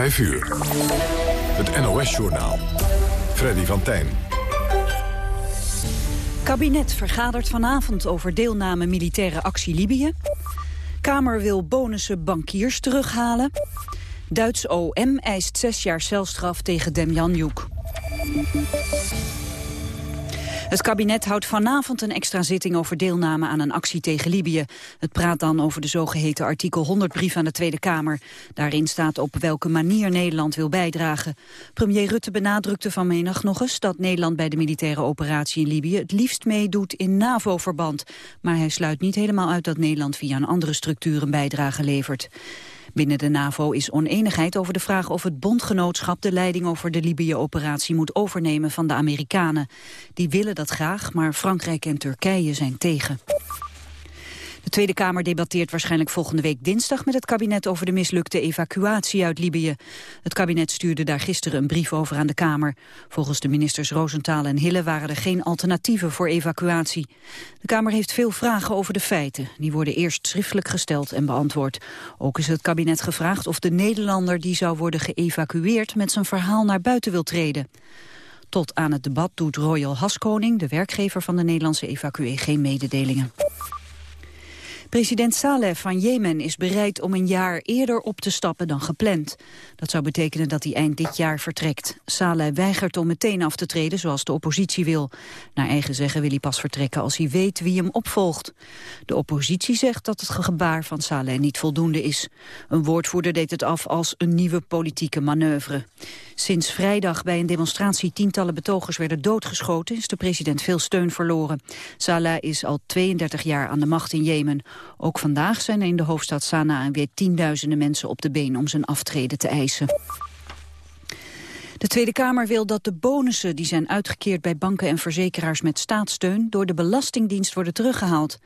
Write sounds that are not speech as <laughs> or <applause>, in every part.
5 uur. Het NOS-journaal. Freddy van Tijn. Kabinet vergadert vanavond over deelname militaire actie Libië. Kamer wil bonussen bankiers terughalen. Duits OM eist zes jaar celstraf tegen Demjanjuk. Het kabinet houdt vanavond een extra zitting over deelname aan een actie tegen Libië. Het praat dan over de zogeheten artikel 100-brief aan de Tweede Kamer. Daarin staat op welke manier Nederland wil bijdragen. Premier Rutte benadrukte vanmiddag nog eens dat Nederland bij de militaire operatie in Libië het liefst meedoet in NAVO-verband. Maar hij sluit niet helemaal uit dat Nederland via een andere structuur een bijdrage levert. Binnen de NAVO is oneenigheid over de vraag of het bondgenootschap de leiding over de Libië-operatie moet overnemen van de Amerikanen. Die willen dat graag, maar Frankrijk en Turkije zijn tegen. De Tweede Kamer debatteert waarschijnlijk volgende week dinsdag met het kabinet over de mislukte evacuatie uit Libië. Het kabinet stuurde daar gisteren een brief over aan de Kamer. Volgens de ministers Roosentaal en Hille waren er geen alternatieven voor evacuatie. De Kamer heeft veel vragen over de feiten. Die worden eerst schriftelijk gesteld en beantwoord. Ook is het kabinet gevraagd of de Nederlander die zou worden geëvacueerd met zijn verhaal naar buiten wil treden. Tot aan het debat doet Royal Haskoning, de werkgever van de Nederlandse evacuee, geen mededelingen. President Saleh van Jemen is bereid om een jaar eerder op te stappen dan gepland. Dat zou betekenen dat hij eind dit jaar vertrekt. Saleh weigert om meteen af te treden zoals de oppositie wil. Naar eigen zeggen wil hij pas vertrekken als hij weet wie hem opvolgt. De oppositie zegt dat het gebaar van Saleh niet voldoende is. Een woordvoerder deed het af als een nieuwe politieke manoeuvre. Sinds vrijdag bij een demonstratie tientallen betogers werden doodgeschoten... is de president veel steun verloren. Saleh is al 32 jaar aan de macht in Jemen. Ook vandaag zijn er in de hoofdstad Sanaa weer tienduizenden mensen op de been om zijn aftreden te eisen. De Tweede Kamer wil dat de bonussen die zijn uitgekeerd bij banken en verzekeraars met staatssteun door de Belastingdienst worden teruggehaald.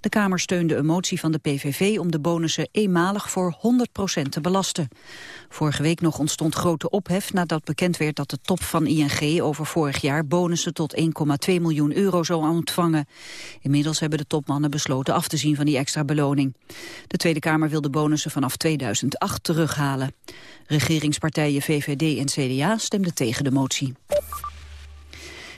De Kamer steunde een motie van de PVV om de bonussen eenmalig voor 100% te belasten. Vorige week nog ontstond grote ophef nadat bekend werd dat de top van ING over vorig jaar bonussen tot 1,2 miljoen euro zou ontvangen. Inmiddels hebben de topmannen besloten af te zien van die extra beloning. De Tweede Kamer wil de bonussen vanaf 2008 terughalen. Regeringspartijen VVD en CDA stemden tegen de motie.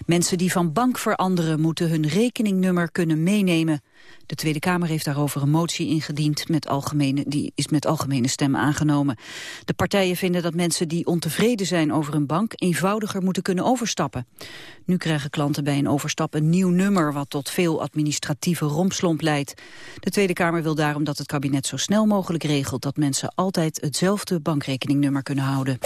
Mensen die van bank veranderen moeten hun rekeningnummer kunnen meenemen. De Tweede Kamer heeft daarover een motie ingediend, met algemene, die is met algemene stem aangenomen. De partijen vinden dat mensen die ontevreden zijn over een bank eenvoudiger moeten kunnen overstappen. Nu krijgen klanten bij een overstap een nieuw nummer wat tot veel administratieve rompslomp leidt. De Tweede Kamer wil daarom dat het kabinet zo snel mogelijk regelt dat mensen altijd hetzelfde bankrekeningnummer kunnen houden.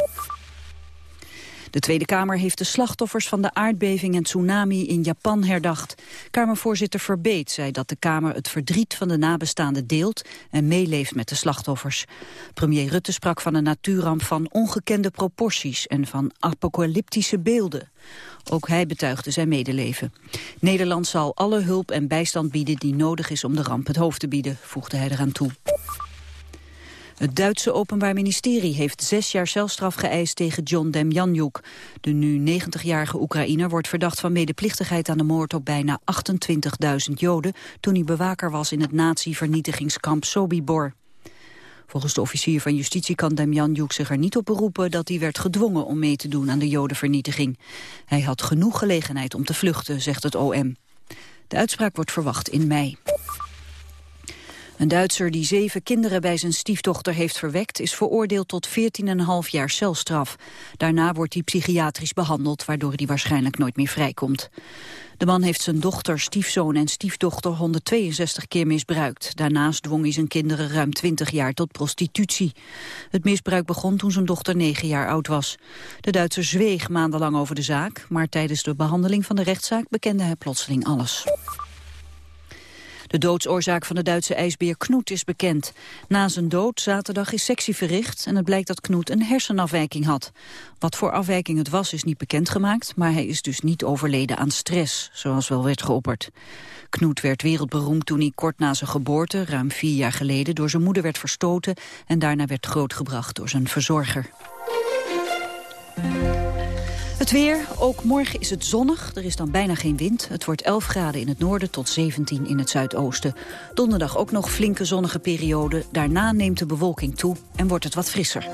De Tweede Kamer heeft de slachtoffers van de aardbeving en tsunami in Japan herdacht. Kamervoorzitter Verbeet zei dat de Kamer het verdriet van de nabestaanden deelt en meeleeft met de slachtoffers. Premier Rutte sprak van een natuurramp van ongekende proporties en van apocalyptische beelden. Ook hij betuigde zijn medeleven. Nederland zal alle hulp en bijstand bieden die nodig is om de ramp het hoofd te bieden, voegde hij eraan toe. Het Duitse Openbaar Ministerie heeft zes jaar celstraf geëist tegen John Demjanjuk. De nu 90-jarige Oekraïner wordt verdacht van medeplichtigheid aan de moord op bijna 28.000 Joden toen hij bewaker was in het nazi-vernietigingskamp Sobibor. Volgens de officier van justitie kan Demjanjuk zich er niet op beroepen dat hij werd gedwongen om mee te doen aan de Jodenvernietiging. Hij had genoeg gelegenheid om te vluchten, zegt het OM. De uitspraak wordt verwacht in mei. Een Duitser die zeven kinderen bij zijn stiefdochter heeft verwekt... is veroordeeld tot 14,5 jaar celstraf. Daarna wordt hij psychiatrisch behandeld... waardoor hij waarschijnlijk nooit meer vrijkomt. De man heeft zijn dochter, stiefzoon en stiefdochter 162 keer misbruikt. Daarnaast dwong hij zijn kinderen ruim 20 jaar tot prostitutie. Het misbruik begon toen zijn dochter 9 jaar oud was. De Duitser zweeg maandenlang over de zaak... maar tijdens de behandeling van de rechtszaak bekende hij plotseling alles. De doodsoorzaak van de Duitse ijsbeer Knoet is bekend. Na zijn dood zaterdag is sectie verricht en het blijkt dat Knoet een hersenafwijking had. Wat voor afwijking het was is niet bekendgemaakt, maar hij is dus niet overleden aan stress, zoals wel werd geopperd. Knoet werd wereldberoemd toen hij kort na zijn geboorte, ruim vier jaar geleden, door zijn moeder werd verstoten en daarna werd grootgebracht door zijn verzorger. Het weer, ook morgen is het zonnig. Er is dan bijna geen wind. Het wordt 11 graden in het noorden tot 17 in het zuidoosten. Donderdag ook nog flinke zonnige periode. Daarna neemt de bewolking toe en wordt het wat frisser.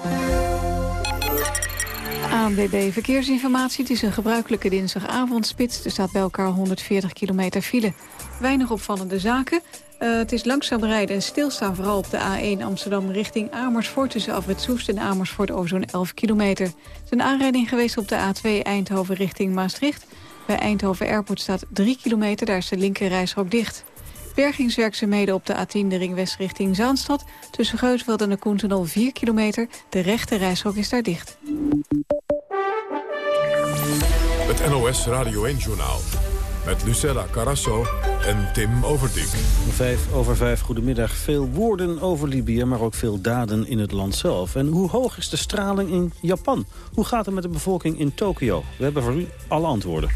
ANWB Verkeersinformatie. Het is een gebruikelijke dinsdagavondspits. Er staat bij elkaar 140 kilometer file. Weinig opvallende zaken. Uh, het is langzaam rijden en stilstaan vooral op de A1 Amsterdam richting Amersfoort... tussen Afwet Soest en Amersfoort over zo'n 11 kilometer. Er is een aanrijding geweest op de A2 Eindhoven richting Maastricht. Bij Eindhoven Airport staat 3 kilometer, daar is de linkerrijstrook dicht. Bergingswerkzaamheden op de A10 de ring west richting Zaanstad. Tussen Geusveld en de Koentunnel 4 kilometer. De rechte reishok is daar dicht. Het NOS Radio 1-journaal. Met Lucella Carasso en Tim Overdijk. Vijf over vijf, goedemiddag. Veel woorden over Libië, maar ook veel daden in het land zelf. En hoe hoog is de straling in Japan? Hoe gaat het met de bevolking in Tokio? We hebben voor u alle antwoorden.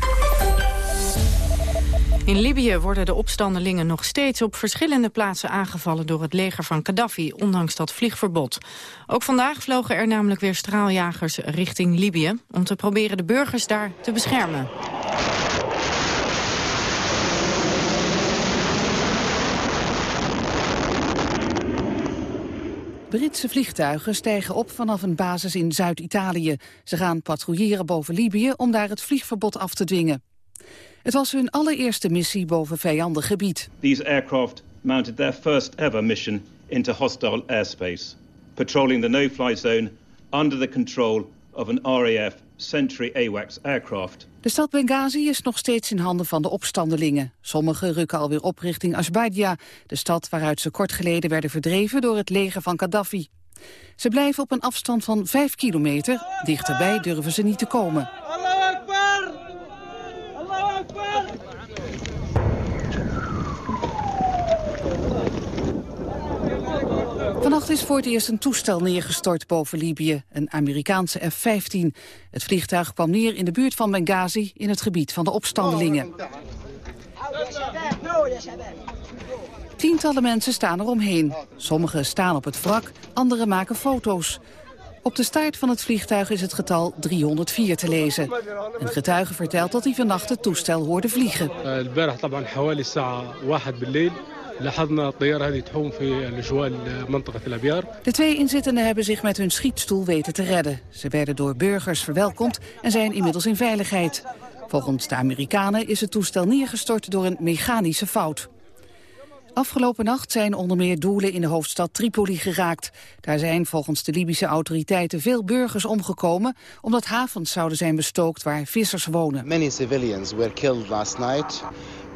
In Libië worden de opstandelingen nog steeds op verschillende plaatsen aangevallen door het leger van Gaddafi, ondanks dat vliegverbod. Ook vandaag vlogen er namelijk weer straaljagers richting Libië om te proberen de burgers daar te beschermen. Britse vliegtuigen stijgen op vanaf een basis in Zuid-Italië. Ze gaan patrouilleren boven Libië om daar het vliegverbod af te dwingen. Het was hun allereerste missie boven vijandig gebied. These aircraft mounted their first ever mission into hostile airspace, patrolling the no-fly zone under the control of an RAF Century AWACS aircraft. De stad Benghazi is nog steeds in handen van de opstandelingen. Sommigen rukken alweer op richting Asbaidia, de stad waaruit ze kort geleden werden verdreven door het leger van Gaddafi. Ze blijven op een afstand van 5 kilometer. Dichterbij durven ze niet te komen. Vannacht is voor het eerst een toestel neergestort boven Libië, een Amerikaanse F-15. Het vliegtuig kwam neer in de buurt van Benghazi, in het gebied van de opstandelingen. Tientallen mensen staan eromheen. Sommigen staan op het wrak, anderen maken foto's. Op de staart van het vliegtuig is het getal 304 te lezen. Een getuige vertelt dat hij vannacht het toestel hoorde vliegen. De twee inzittenden hebben zich met hun schietstoel weten te redden. Ze werden door burgers verwelkomd en zijn inmiddels in veiligheid. Volgens de Amerikanen is het toestel neergestort door een mechanische fout. Afgelopen nacht zijn onder meer doelen in de hoofdstad Tripoli geraakt. Daar zijn volgens de Libische autoriteiten veel burgers omgekomen... omdat havens zouden zijn bestookt waar vissers wonen. Many civilians were killed last night.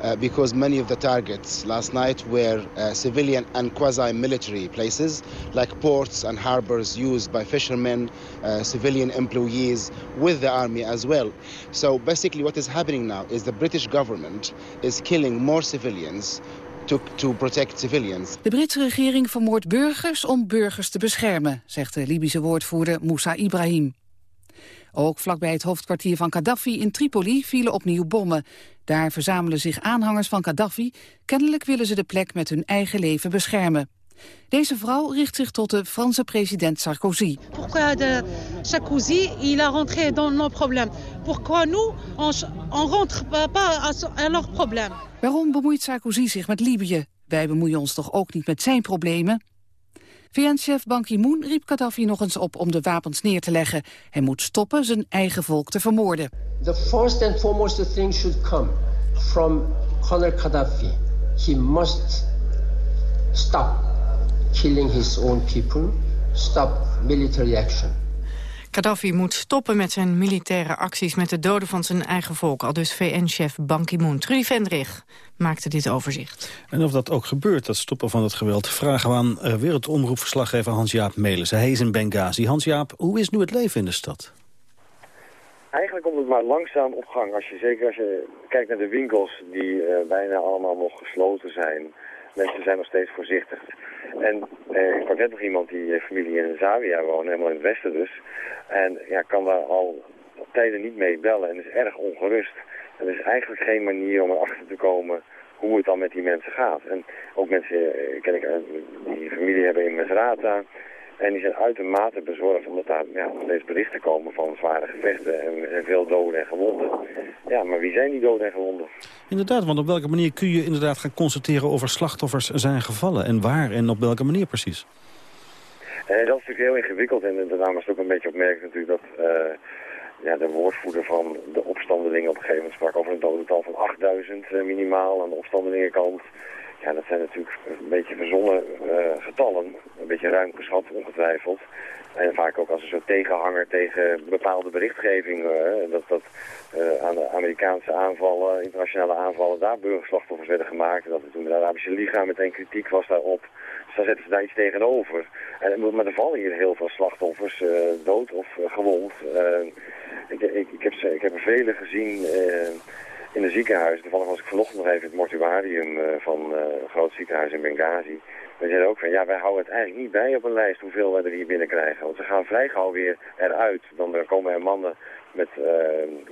Uh, because many of the targets last night were uh, civilian and quasi-military places, like ports and harbors used by fishermen, uh, civilian employees, with the army as well. So basically what is happening now is the British government is killing more civilians To, protect civilians. De Britse regering vermoordt burgers om burgers te beschermen, zegt de Libische woordvoerder Moussa Ibrahim. Ook vlakbij het hoofdkwartier van Gaddafi in Tripoli vielen opnieuw bommen. Daar verzamelen zich aanhangers van Gaddafi. Kennelijk willen ze de plek met hun eigen leven beschermen. Deze vrouw richt zich tot de Franse president Sarkozy. Pourquoi de Sarkozy il a rentré dans nos problèmes? Pourquoi nous on, on rentre pas à leurs problèmes? Waarom bemoeit Sarkozy zich met Libië? Wij bemoeien ons toch ook niet met zijn problemen? VN-chef Ban Ki-moon riep Gaddafi nog eens op om de wapens neer te leggen. Hij moet stoppen zijn eigen volk te vermoorden. The first and foremost thing should come from Colonel Gaddafi. He must stop killing his own people, stop military action. Gaddafi moet stoppen met zijn militaire acties met de doden van zijn eigen volk. Al dus VN-chef Ban Ki-moon. Trudy Vendrig maakte dit overzicht. En of dat ook gebeurt, dat stoppen van het geweld... vragen we aan uh, wereldomroepverslaggever Hans-Jaap Melissen. Hij is in Benghazi. Hans-Jaap, hoe is nu het leven in de stad? Eigenlijk komt het maar langzaam op gang. Als je, zeker als je kijkt naar de winkels die uh, bijna allemaal nog gesloten zijn. Mensen zijn nog steeds voorzichtig. En eh, ik had net nog iemand die eh, familie in Zawiya woont, helemaal in het westen dus. En ja, kan daar al tijden niet mee bellen en is erg ongerust. Er is eigenlijk geen manier om erachter te komen hoe het dan met die mensen gaat. En ook mensen, eh, ken ik, die familie hebben in Mesrata. En die zijn uitermate bezorgd omdat daar ja, steeds berichten komen van zware gevechten en, en, veel doden en gewonden. Ja, maar wie zijn die doden en gewonden? Inderdaad, want op welke manier kun je inderdaad gaan constateren of er slachtoffers zijn gevallen? En waar en op welke manier precies? Eh, dat is natuurlijk heel ingewikkeld en daarna was het ook een beetje opmerkelijk natuurlijk dat... Uh, ja, de woordvoerder van de opstandelingen op een gegeven moment sprak over een dodental van 8000 minimaal aan de opstandelingenkant. Ja, dat zijn natuurlijk een beetje verzonnen getallen, een beetje ruim geschat ongetwijfeld. En vaak ook als een soort tegenhanger tegen bepaalde berichtgeving. dat dat aan de Amerikaanse aanvallen, internationale aanvallen, daar burgerslachtoffers werden gemaakt. Dat er toen de Arabische Liga meteen kritiek was daarop. Dus daar zetten ze daar iets tegenover. En, maar er vallen hier heel veel slachtoffers, dood of gewond. Ik, ik, ik, heb, ik heb er vele gezien in een ziekenhuis. Toevallig was ik vanochtend nog even het mortuarium van een groot ziekenhuis in Benghazi. We zeiden ook van, ja, wij houden het eigenlijk niet bij op een lijst hoeveel wij er hier binnenkrijgen. Want ze gaan vrij gauw weer eruit. Dan komen er mannen met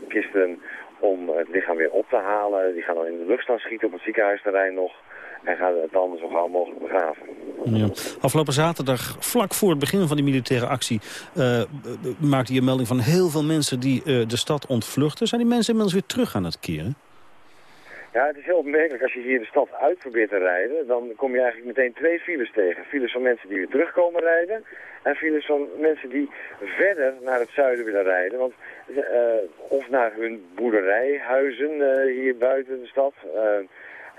kisten om het lichaam weer op te halen. Die gaan dan in de lucht staan schieten op het ziekenhuisterrein nog en gaat het dan zo gauw mogelijk begraven. Ja. Afgelopen zaterdag, vlak voor het begin van die militaire actie... Uh, maakte je melding van heel veel mensen die uh, de stad ontvluchten. Zijn die mensen inmiddels weer terug aan het keren? Ja, het is heel opmerkelijk. Als je hier de stad uit probeert te rijden... dan kom je eigenlijk meteen twee files tegen. Files van mensen die weer terugkomen rijden... en files van mensen die verder naar het zuiden willen rijden. Want, uh, of naar hun boerderijhuizen hier buiten de stad...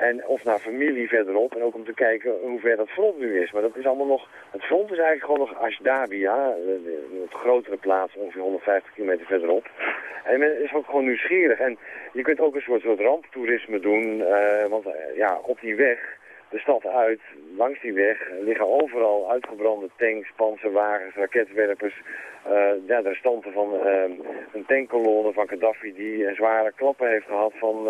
En of naar familie verderop. En ook om te kijken hoe ver dat front nu is. Maar dat is allemaal nog... Het front is eigenlijk gewoon nog Ashdabia. Een grotere plaats, ongeveer 150 kilometer verderop. En men is ook gewoon nieuwsgierig. En je kunt ook een soort, soort ramptoerisme doen. Uh, want uh, ja, op die weg, de stad uit, langs die weg, liggen overal uitgebrande tanks, panzerwagens, raketwerpers. Uh, ja, de restanten van een tankkolonne van Gaddafi die zware klappen heeft gehad van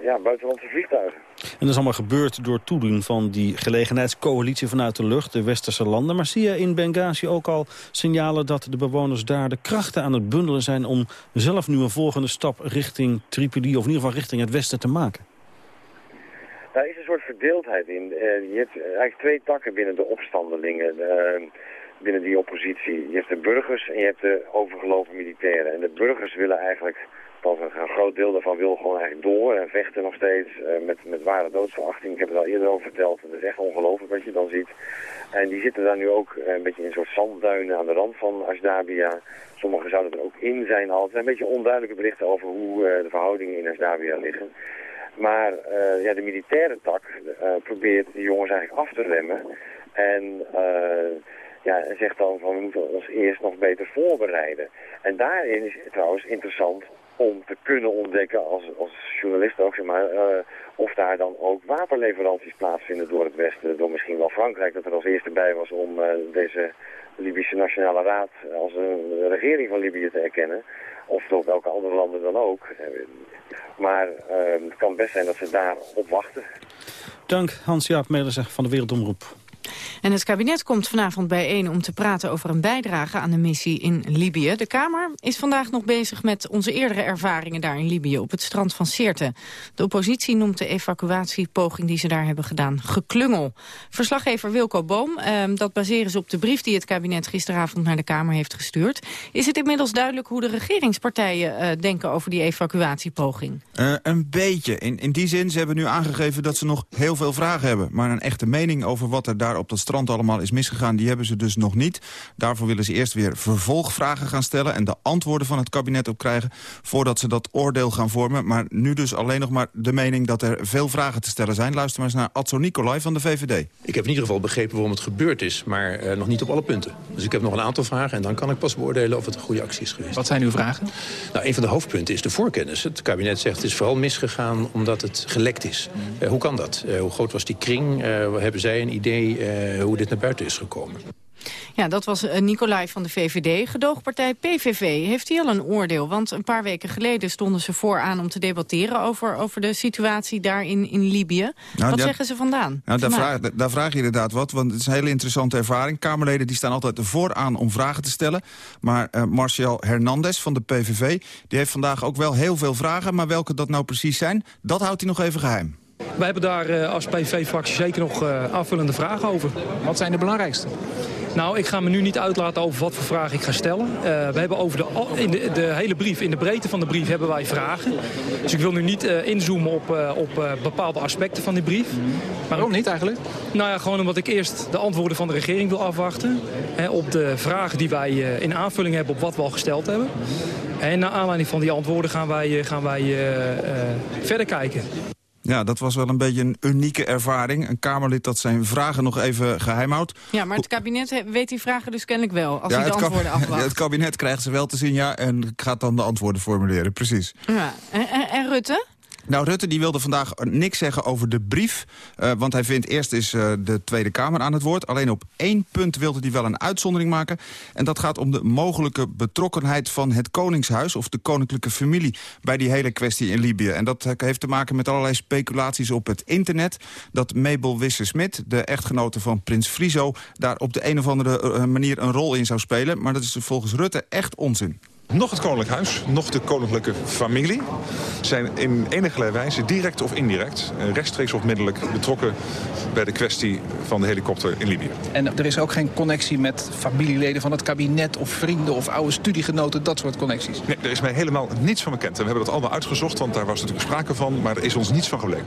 ja, buitenlandse vliegtuigen. En dat is allemaal gebeurd door toedoen van die gelegenheidscoalitie vanuit de lucht, de westerse landen. Maar zie je in Benghazi ook al signalen dat de bewoners daar de krachten aan het bundelen zijn om zelf nu een volgende stap richting Tripoli, of in ieder geval richting het westen te maken? Daar is een soort verdeeldheid in. Uh, je hebt eigenlijk twee takken binnen de opstandelingen. Uh, binnen die oppositie. Je hebt de burgers en je hebt de overgelopen militairen. En de burgers willen eigenlijk pas een, groot deel daarvan wil gewoon eigenlijk door en vechten nog steeds uh, met, met ware doodsverachting. Ik heb het al eerder over verteld. Het is echt ongelooflijk wat je dan ziet. En die zitten daar nu ook uh, een beetje in soort zandduinen aan de rand van Ashdabia. Sommigen zouden er ook in zijn al. Zijn een beetje onduidelijke berichten over hoe uh, de verhoudingen in Ashdabia liggen. Maar ja, de militaire tak probeert die jongens eigenlijk af te remmen. En ja, zegt dan van we moeten ons eerst nog beter voorbereiden. En daarin is trouwens interessant om te kunnen ontdekken als, als journalist ook, zeg maar, uh, of daar dan ook wapenleveranties plaatsvinden door het Westen, door misschien wel Frankrijk, dat er als eerste bij was om uh, deze Libische Nationale Raad als een regering van Libië te erkennen. Of door welke andere landen dan ook. Maar uh, het kan best zijn dat ze daar op wachten. Dank Hans-Jaap Melissen van de Wereldomroep. En het kabinet komt vanavond bijeen om te praten over een bijdrage aan de missie in Libië. De Kamer is vandaag nog bezig met onze eerdere ervaringen daar in Libië op het strand van Sirte. De oppositie noemt de evacuatiepoging die ze daar hebben gedaan geklungel. Verslaggever Wilco Boom, eh, dat baseren ze op de brief die het kabinet gisteravond naar de Kamer heeft gestuurd. Is het inmiddels duidelijk hoe de regeringspartijen uh, denken over die evacuatiepoging? Uh, een beetje. In, in die zin, ze hebben nu aangegeven dat ze nog heel veel vragen hebben. Maar een echte mening over wat er daar op dat strand allemaal is misgegaan... die hebben ze dus nog niet. Daarvoor willen ze eerst weer vervolgvragen gaan stellen... en de antwoorden van het kabinet op krijgen... voordat ze dat oordeel gaan vormen. Maar nu dus alleen nog maar de mening dat er veel vragen te stellen zijn. Luister maar eens naar Adso Nicolai van de VVD. Ik heb in ieder geval begrepen waarom het gebeurd is... maar uh, nog niet op alle punten. Dus ik heb nog een aantal vragen... en dan kan ik pas beoordelen of het een goede actie is geweest. Wat zijn uw vragen? Nou, een van de hoofdpunten is de voorkennis. Het kabinet zegt het is vooral misgegaan omdat het gelekt is. Uh, hoe kan dat? Uh, hoe groot was die kring? hebben zij een idee hoe dit naar buiten is gekomen. Ja, dat was uh, Nicolai van de VVD. Gedoogpartij PVV heeft hij al een oordeel. Want een paar weken geleden stonden ze vooraan om te debatteren... over, over de situatie daar in, in Libië. Nou, wat zeggen ze vandaan? Nou, daar, vraag, daar vraag je inderdaad wat, want het is een hele interessante ervaring. Kamerleden die staan altijd vooraan om vragen te stellen. Maar uh, Marcel Hernandez van de PVV die heeft vandaag ook wel heel veel vragen... maar welke dat nou precies zijn, dat houdt hij nog even geheim. Wij hebben daar als PV-fractie zeker nog aanvullende vragen over. Wat zijn de belangrijkste? Nou, ik ga me nu niet uitlaten over wat voor vragen ik ga stellen. Uh, we hebben over de, in de, de, hele brief, in de breedte van de brief hebben wij vragen. Dus ik wil nu niet uh, inzoomen op, uh, op bepaalde aspecten van die brief. Maar Waarom niet eigenlijk? Nou ja, gewoon omdat ik eerst de antwoorden van de regering wil afwachten. Hè, op de vragen die wij in aanvulling hebben op wat we al gesteld hebben. En naar aanleiding van die antwoorden gaan wij, gaan wij verder kijken. Ja, dat was wel een beetje een unieke ervaring. Een Kamerlid dat zijn vragen nog even geheim houdt. Ja, maar het kabinet weet die vragen dus kennelijk wel, als ja, hij de antwoorden afwacht. <laughs> het kabinet krijgt ze wel te zien, ja, en gaat dan de antwoorden formuleren, precies. Ja. en, en Rutte? Nou, Rutte die wilde vandaag niks zeggen over de brief. Uh, want hij vindt eerst is uh, de Tweede Kamer aan het woord. Alleen op één punt wilde hij wel een uitzondering maken. En dat gaat om de mogelijke betrokkenheid van het Koningshuis... of de koninklijke familie bij die hele kwestie in Libië. En dat heeft te maken met allerlei speculaties op het internet. Dat Mabel Wisse-Smit, de echtgenote van prins Friso... daar op de een of andere manier een rol in zou spelen. Maar dat is volgens Rutte echt onzin. Nog het Koninklijk Huis, nog de koninklijke familie... zijn in enige wijze, direct of indirect... Eh, rechtstreeks of middelijk betrokken bij de kwestie van de helikopter in Libië. En er is ook geen connectie met familieleden van het kabinet... of vrienden of oude studiegenoten, dat soort connecties? Nee, er is mij helemaal niets van bekend. En we hebben dat allemaal uitgezocht, want daar was natuurlijk sprake van... maar er is ons niets van gebleken.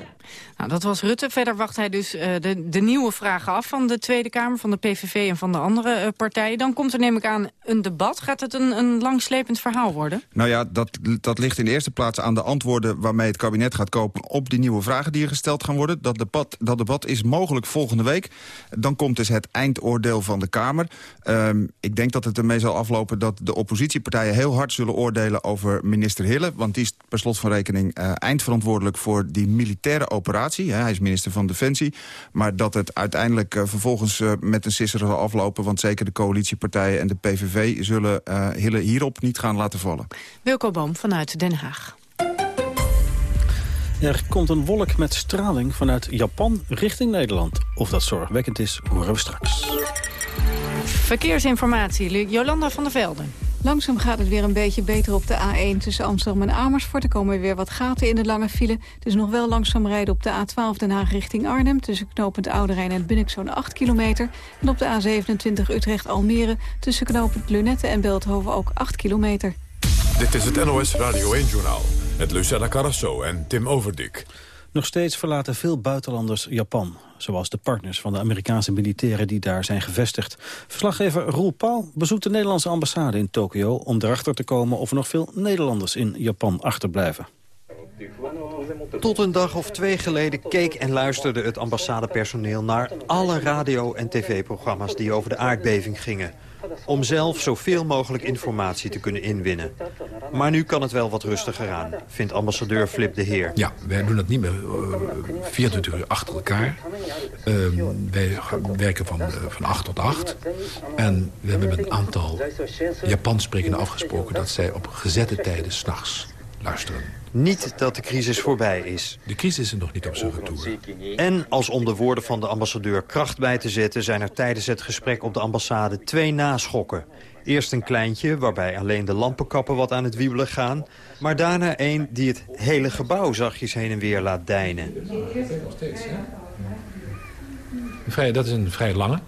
Nou, dat was Rutte. Verder wacht hij dus uh, de, de, nieuwe vragen af van de Tweede Kamer... van de PVV en van de andere uh, partijen. Dan komt er neem ik aan een debat. Gaat het een, een langslepend verhaal worden? Nou ja, dat, dat ligt in de eerste plaats aan de antwoorden... waarmee het kabinet gaat kopen op die nieuwe vragen die er gesteld gaan worden. Dat debat, dat debat is mogelijk volgende week. Dan komt dus het eindoordeel van de Kamer. Um, ik denk dat het ermee zal aflopen dat de oppositiepartijen... heel hard zullen oordelen over minister Hille. Want die is per slot van rekening uh, eindverantwoordelijk... voor die militaire operatie. Hij is minister van Defensie. Maar dat het uiteindelijk uh, vervolgens uh, met een sisser zal aflopen... want zeker de coalitiepartijen en de PVV zullen Hille hier hierop niet gaan laten vallen. Wilco Boom vanuit Den Haag. Er komt een wolk met straling vanuit Japan richting Nederland. Of dat zorgwekkend is, horen we straks. Verkeersinformatie, Jolanda van der Velden. Langzaam gaat het weer een beetje beter op de A1 tussen Amsterdam en Amersfoort. Er komen weer wat gaten in de lange file. Het is nog wel langzaam rijden op de A12 Den Haag richting Arnhem... tussen knooppunt Oude Rijn en Bunnik zo'n 8 kilometer. En op de A27 Utrecht-Almere tussen knooppunt Lunette en Beeldhoven ook 8 kilometer. Dit is het NOS Radio 1-journaal met Lucella Carrasso en Tim Overdik. Nog steeds verlaten veel buitenlanders Japan. Zoals de partners van de Amerikaanse militairen die daar zijn gevestigd. Verslaggever Roel Paul bezoekt de Nederlandse ambassade in Tokio... om erachter te komen of er nog veel Nederlanders in Japan achterblijven. Tot een dag of twee geleden keek en luisterde het ambassadepersoneel... naar alle radio- en tv-programma's die over de aardbeving gingen om zelf zoveel mogelijk informatie te kunnen inwinnen. Maar nu kan het wel wat rustiger aan, vindt ambassadeur Flip de Heer. Ja, wij doen dat niet meer 24 eh, uur achter elkaar. Uh, wij werken van, uh, van 8 tot 8. En we hebben met een aantal Japans sprekenden afgesproken... dat zij op gezette tijden s'nachts luisteren. Niet dat de crisis voorbij is. De crisis is nog niet op zijn retour. En als om de woorden van de ambassadeur kracht bij te zetten... zijn er tijdens het gesprek op de ambassade twee naschokken. Eerst een kleintje, waarbij alleen de lampenkappen wat aan het wiebelen gaan. Maar daarna een die het hele gebouw zachtjes heen en weer laat deinen. Dat is een vrij lange.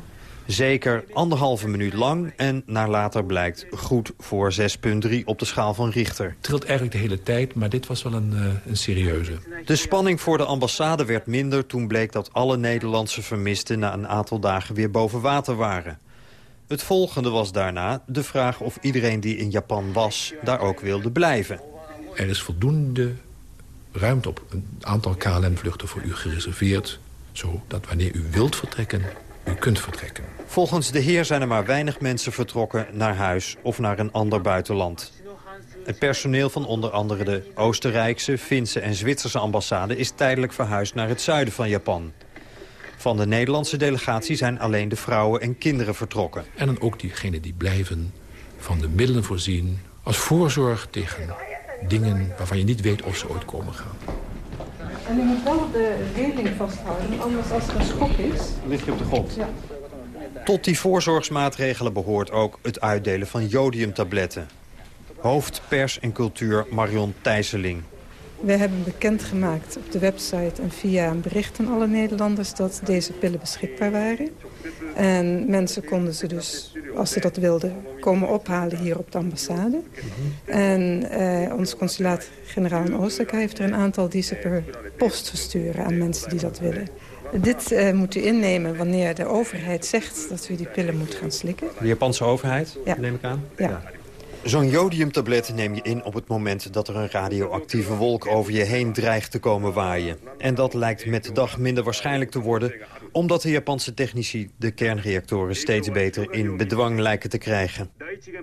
Zeker anderhalve minuut lang en naar later blijkt goed voor 6,3 op de schaal van Richter. Het trilt eigenlijk de hele tijd, maar dit was wel een, uh, een serieuze. De spanning voor de ambassade werd minder toen bleek dat alle Nederlandse vermisten na een aantal dagen weer boven water waren. Het volgende was daarna de vraag of iedereen die in Japan was daar ook wilde blijven. Er is voldoende ruimte op een aantal KLM-vluchten voor u gereserveerd... zodat wanneer u wilt vertrekken, u kunt vertrekken. Volgens de heer zijn er maar weinig mensen vertrokken naar huis of naar een ander buitenland. Het personeel van onder andere de Oostenrijkse, Finse en Zwitserse ambassade... is tijdelijk verhuisd naar het zuiden van Japan. Van de Nederlandse delegatie zijn alleen de vrouwen en kinderen vertrokken. En dan ook diegenen die blijven van de middelen voorzien... als voorzorg tegen dingen waarvan je niet weet of ze ooit komen gaan. En je moet wel de regeling vasthouden, anders als er een schok is... Ligt je op de grond? Ja. Tot die voorzorgsmaatregelen behoort ook het uitdelen van jodiumtabletten. Hoofd pers en cultuur Marion Thijsseling. We hebben bekendgemaakt op de website en via een bericht aan alle Nederlanders... dat deze pillen beschikbaar waren. En mensen konden ze dus, als ze dat wilden, komen ophalen hier op de ambassade. En eh, ons consulaat-generaal in Osaka heeft er een aantal die ze per post versturen aan mensen die dat willen. Dit uh, moet u innemen wanneer de overheid zegt dat u die pillen moet gaan slikken. De Japanse overheid, Ja. neem ik aan? Ja. Zo'n jodiumtablet neem je in op het moment dat er een radioactieve wolk over je heen dreigt te komen waaien. En dat lijkt met de dag minder waarschijnlijk te worden, omdat de Japanse technici de kernreactoren steeds beter in bedwang lijken te krijgen.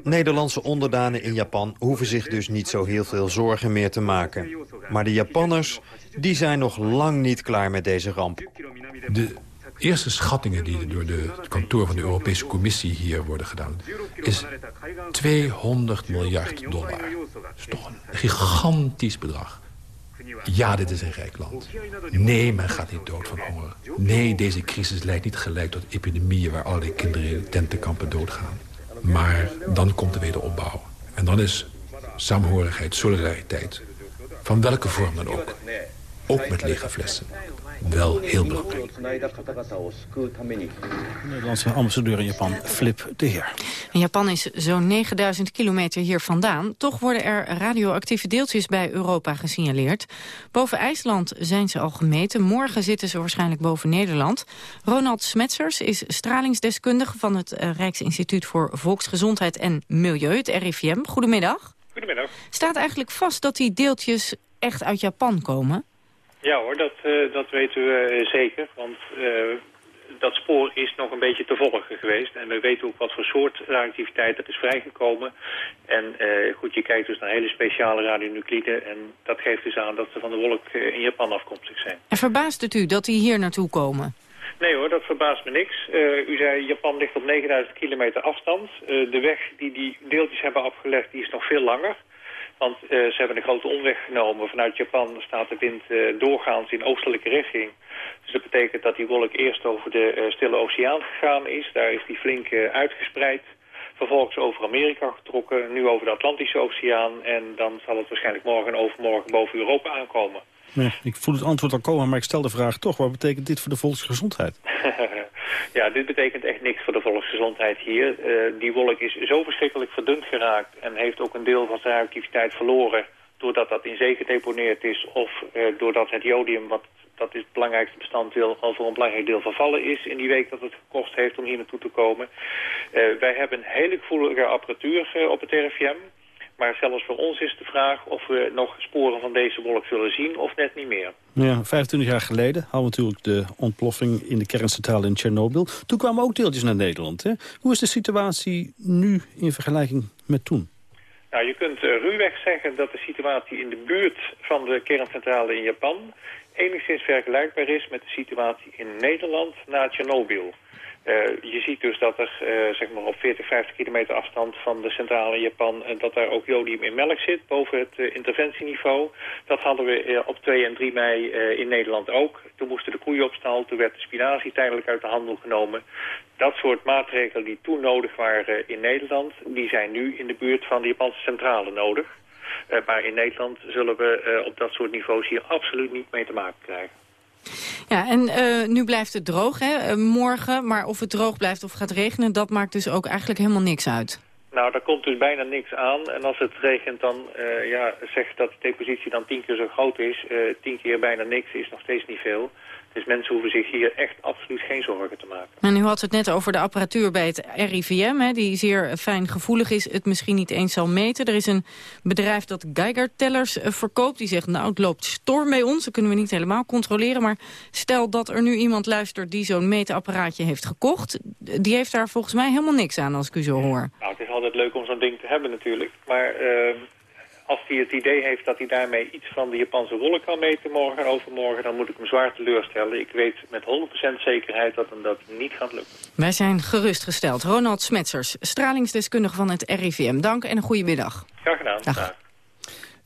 Nederlandse onderdanen in Japan hoeven zich dus niet zo heel veel zorgen meer te maken. Maar de Japanners, die zijn nog lang niet klaar met deze ramp. De eerste schattingen die door het kantoor van de Europese Commissie hier worden gedaan... is 200 miljard dollar. Dat is toch een gigantisch bedrag. Ja, dit is een rijk land. Nee, men gaat niet dood van honger. Nee, deze crisis leidt niet gelijk tot epidemieën... waar allerlei kinderen in tentenkampen doodgaan. Maar dan komt de wederopbouw. En dan is saamhorigheid, solidariteit... van welke vorm dan ook, ook met lege flessen... wel heel belangrijk. Nederlandse ambassadeur in Japan, Flip de Heer. En Japan is zo'n 9000 kilometer hier vandaan. Toch worden er radioactieve deeltjes bij Europa gesignaleerd. Boven IJsland zijn ze al gemeten. Morgen zitten ze waarschijnlijk boven Nederland. Ronald Smetsers is stralingsdeskundige van het eh, Rijksinstituut voor Volksgezondheid en Milieu, het RIVM. Goedemiddag. Goedemiddag. Staat eigenlijk vast dat die deeltjes echt uit Japan komen? Ja hoor, dat, eh, dat weten we eh, zeker. Want eh, dat spoor is nog een beetje te volgen geweest. En we weten ook wat voor soort radioactiviteit dat is vrijgekomen. En goed, je kijkt dus naar hele speciale radionucliden. En dat geeft dus aan dat ze van de wolk in Japan afkomstig zijn. En verbaast het u dat die hier naartoe komen? Nee hoor, dat verbaast me niks. U zei Japan ligt op 9000 kilometer afstand. De weg die die deeltjes hebben afgelegd die is nog veel langer. Want eh, ze hebben een grote omweg genomen. Vanuit Japan staat de wind eh, doorgaans in oostelijke richting. Dus dat betekent dat die wolk eerst over de eh, Stille Oceaan gegaan is. Daar is die flink uitgespreid. Vervolgens over Amerika getrokken, nu over de Atlantische Oceaan. En dan zal het waarschijnlijk morgen en overmorgen boven Europa aankomen. Ik voel het antwoord al komen, maar ik stel de vraag toch. Wat betekent dit voor de volksgezondheid? <laughs> ja, dit betekent echt niks voor de volksgezondheid hier. Eh, die wolk is zo verschrikkelijk verdund geraakt en heeft ook een deel van zijn radioactiviteit verloren doordat dat in zee gedeponeerd is of eh, doordat het jodium, wat dat is het belangrijkste bestanddeel, al voor een belangrijk deel vervallen is in die week dat het gekost heeft om hier naartoe te komen. Eh, wij hebben hele gevoelige apparatuur op het RIVM. Maar zelfs voor ons is de vraag of we nog sporen van deze wolk zullen zien of net niet meer. Ja, 25 jaar geleden hadden we natuurlijk de ontploffing in de kerncentrale in Tsjernobyl. Toen kwamen ook deeltjes naar Nederland. Hè? Hoe is de situatie nu in vergelijking met toen? Nou, je kunt uh, ruwweg zeggen dat de situatie in de buurt van de kerncentrale in Japan enigszins vergelijkbaar is met de situatie in Nederland na Tsjernobyl. Uh, je ziet dus dat er uh, zeg maar op 40, 50 kilometer afstand van de centrale Japan... Uh, dat daar ook jodium in melk zit, boven het interventieniveau. Dat hadden we op 2 en 3 mei in Nederland ook. Toen moesten de koeien op stal, toen werd de spinazie tijdelijk uit de handel genomen. Dat soort maatregelen die toen nodig waren in Nederland... die zijn nu in de buurt van de Japanse centrale nodig. maar in Nederland zullen we op dat soort niveaus hier absoluut niet mee te maken krijgen. Ja, en uh, nu blijft het droog, hè, uh, morgen. Maar of het droog blijft of gaat regenen, dat maakt dus ook eigenlijk helemaal niks uit. Nou, daar komt dus bijna niks aan. En als het regent, dan uh, ja, zegt dat de depositie dan tien keer zo groot is. tien keer bijna niks is nog steeds niet veel. Dus mensen hoeven zich hier echt absoluut geen zorgen te maken. En u had het net over de apparatuur bij het RIVM, hè, die zeer fijn gevoelig is, het misschien niet eens zal meten. Er is een bedrijf dat Geiger-tellers uh, verkoopt. Die zegt, nou, het loopt storm bij ons, dat kunnen we niet helemaal controleren. Maar stel dat er nu iemand luistert die zo'n meetapparaatje heeft gekocht. Die heeft daar volgens mij helemaal niks aan, als ik u zo hoor. Nou, het is altijd leuk om zo'n ding te hebben natuurlijk. Maar... Uh als hij het idee heeft dat hij daarmee iets van de Japanse wolk kan meten morgen en overmorgen, dan moet ik hem zwaar teleurstellen. Ik weet met 100% zekerheid dat hem dat niet gaat lukken. Wij zijn gerustgesteld. Ronald Smetsers, stralingsdeskundige van het RIVM. Dank en een goede middag. Graag gedaan. Dag.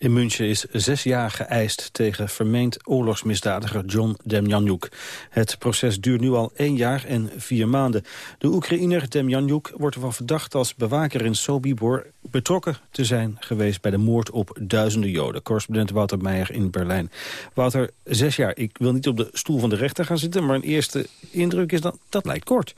In München is zes jaar geëist tegen vermeend oorlogsmisdadiger John Demjanjuk. Het proces duurt nu al één jaar en vier maanden. De Oekraïner Demjanjuk wordt ervan verdacht als bewaker in Sobibor betrokken te zijn geweest bij de moord op duizenden Joden. Correspondent Wouter Meijer in Berlijn. Wouter, zes jaar. Ik wil niet op de stoel van de rechter gaan zitten... maar een eerste indruk is dan, dat lijkt kort.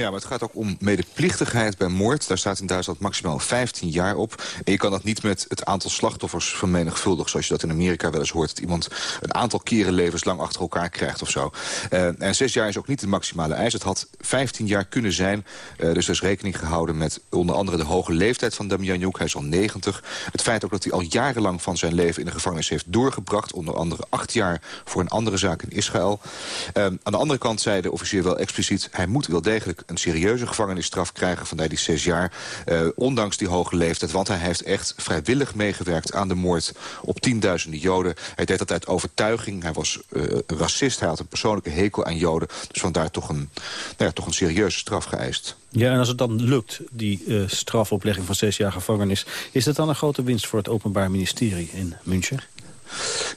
Ja, maar het gaat ook om medeplichtigheid bij moord. Daar staat in Duitsland maximaal 15 jaar op. En je kan dat niet met het aantal slachtoffers vermenigvuldigen... zoals je dat in Amerika wel eens hoort. Dat iemand een aantal keren levenslang achter elkaar krijgt of zo. Uh, en zes jaar is ook niet de maximale eis. Het had 15 jaar kunnen zijn. Uh, dus er is rekening gehouden met onder andere de hoge leeftijd van Damianjuk. Hij is al 90. Het feit ook dat hij al jarenlang van zijn leven in de gevangenis heeft doorgebracht. Onder andere acht jaar voor een andere zaak in Israël. Uh, aan de andere kant zei de officier wel expliciet... hij moet wel degelijk een serieuze gevangenisstraf krijgen van die zes jaar. Uh, ondanks die hoge leeftijd. Want hij heeft echt vrijwillig meegewerkt aan de moord op tienduizenden Joden. Hij deed dat uit overtuiging. Hij was uh, racist. Hij had een persoonlijke hekel aan Joden. Dus vandaar toch een, nou ja, toch een serieuze straf geëist. Ja, en als het dan lukt, die uh, strafoplegging van zes jaar gevangenis... is dat dan een grote winst voor het Openbaar Ministerie in München?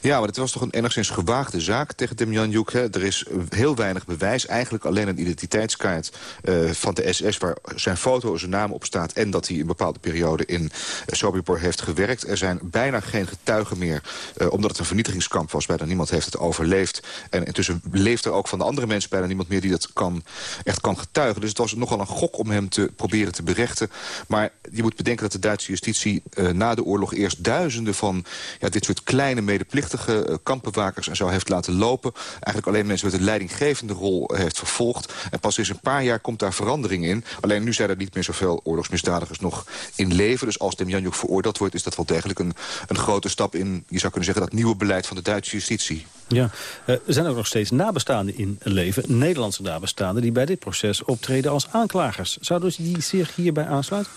Ja, maar het was toch een enigszins gewaagde zaak tegen Demjanjuk. Er is heel weinig bewijs. Eigenlijk alleen een identiteitskaart uh, van de SS... waar zijn foto en zijn naam op staat... en dat hij een bepaalde periode in uh, Sobibor heeft gewerkt. Er zijn bijna geen getuigen meer... Uh, omdat het een vernietigingskamp was. Bijna niemand heeft het overleefd. En intussen leeft er ook van de andere mensen... bijna niemand meer die dat kan, echt kan getuigen. Dus het was nogal een gok om hem te proberen te berechten. Maar je moet bedenken dat de Duitse justitie... na de oorlog eerst duizenden van ja, dit soort kleine medeplichtige uh, kampbewakers en zo heeft laten lopen. Eigenlijk alleen mensen met een leidinggevende rol heeft vervolgd. En pas sinds een paar jaar komt daar verandering in. Alleen nu zijn er niet meer zoveel oorlogsmisdadigers nog in leven. Dus als Demjanjuk veroordeeld wordt, is dat wel degelijk een, een grote stap in, je zou kunnen zeggen, dat nieuwe beleid van de Duitse justitie. Ja, uh, er zijn ook nog steeds nabestaanden in leven, Nederlandse nabestaanden, die bij dit proces optreden als aanklagers. Zouden die zich hierbij aansluiten?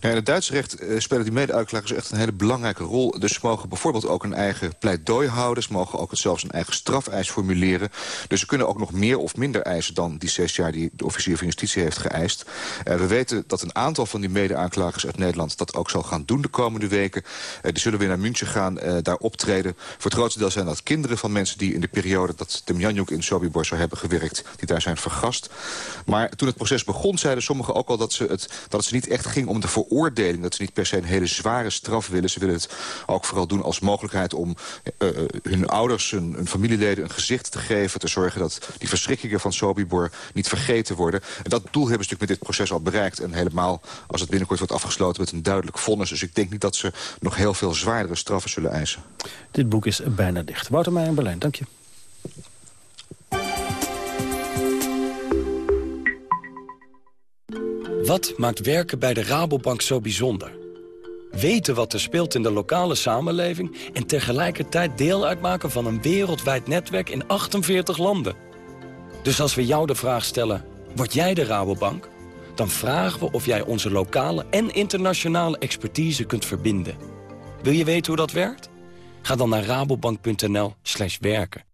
Ja, in het Duitse recht spelen die mede-uitklagers echt een hele belangrijke rol. Dus ze mogen bijvoorbeeld ook een eigen pleidooi houden. Ze mogen ook zelfs een eigen strafeis formuleren. Dus ze kunnen ook nog meer of minder eisen dan die zes jaar die de officier van justitie heeft geëist. Uh, we weten dat een aantal van die mede-aanklagers uit Nederland dat ook zal gaan doen de komende weken. Uh, die zullen weer naar München gaan, daar optreden. Voor het grootste deel zijn dat kinderen van mensen die in de periode dat Demjanjuk in Sobibor zou hebben gewerkt, die daar zijn vergast. Maar toen het proces begon zeiden sommigen ook al dat, ze het, dat ze niet echt ging om de veroordeling. Dat ze niet per se een hele zware straf willen. Ze willen het ook vooral doen als mogelijkheid om uh, hun ouders, hun, hun, familieleden een gezicht te geven. Te zorgen dat die verschrikkingen van Sobibor niet vergeten worden. En dat doel hebben ze natuurlijk met dit proces al bereikt. En helemaal als het binnenkort wordt afgesloten met een duidelijk vonnis. Dus ik denk niet dat ze nog heel veel zwaardere straffen zullen eisen. Dit boek is bijna dicht. Wouter Meijer in Berlijn, dank je. Wat maakt werken bij de Rabobank zo bijzonder? Weten wat er speelt in de lokale samenleving... en tegelijkertijd deel uitmaken van een wereldwijd netwerk in 48 landen. Dus als we jou de vraag stellen, word jij de Rabobank? Dan vragen we of jij onze lokale en internationale expertise kunt verbinden. Wil je weten hoe dat werkt? Ga dan naar rabobank.nl werken.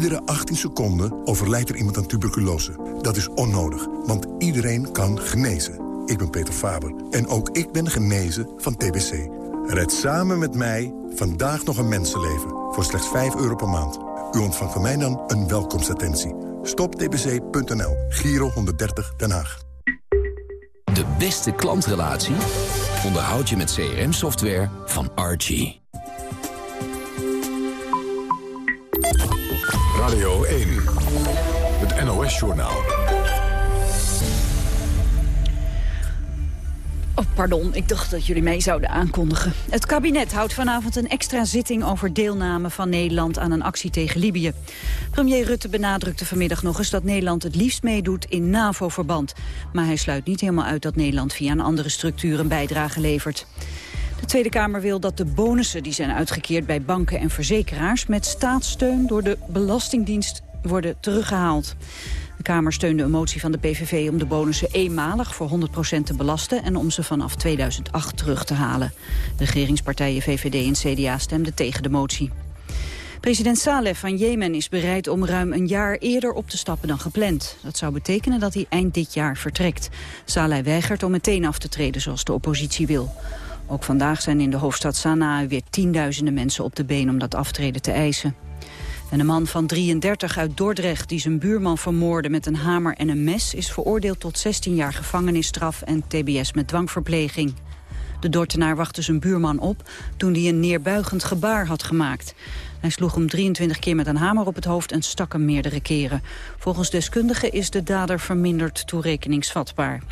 Iedere 18 seconden overlijdt er iemand aan tuberculose. Dat is onnodig, want iedereen kan genezen. Ik ben Peter Faber en ook ik ben genezen van TBC. Red samen met mij vandaag nog een mensenleven voor slechts 5 euro per maand. U ontvangt van mij dan een welkomstattentie. Stoptbc.nl, Giro 130 Den Haag. De beste klantrelatie onderhoud je met CRM-software van Archie. Radio 1, het NOS-journaal. Oh, pardon, ik dacht dat jullie mee zouden aankondigen. Het kabinet houdt vanavond een extra zitting over deelname van Nederland aan een actie tegen Libië. Premier Rutte benadrukte vanmiddag nog eens dat Nederland het liefst meedoet in NAVO-verband. Maar hij sluit niet helemaal uit dat Nederland via een andere structuur een bijdrage levert. De Tweede Kamer wil dat de bonussen die zijn uitgekeerd bij banken en verzekeraars met staatssteun door de Belastingdienst worden teruggehaald. De Kamer steunde een motie van de PVV om de bonussen eenmalig voor 100% te belasten en om ze vanaf 2008 terug te halen. De regeringspartijen VVD en CDA stemden tegen de motie. President Saleh van Jemen is bereid om ruim een jaar eerder op te stappen dan gepland. Dat zou betekenen dat hij eind dit jaar vertrekt. Saleh weigert om meteen af te treden zoals de oppositie wil. Ook vandaag zijn in de hoofdstad Sanaa weer tienduizenden mensen op de been om dat aftreden te eisen. En een man van 33 uit Dordrecht die zijn buurman vermoordde met een hamer en een mes... is veroordeeld tot 16 jaar gevangenisstraf en tbs met dwangverpleging. De Dortenaar wachtte zijn buurman op toen hij een neerbuigend gebaar had gemaakt. Hij sloeg hem 23 keer met een hamer op het hoofd en stak hem meerdere keren. Volgens deskundigen is de dader verminderd toerekeningsvatbaar.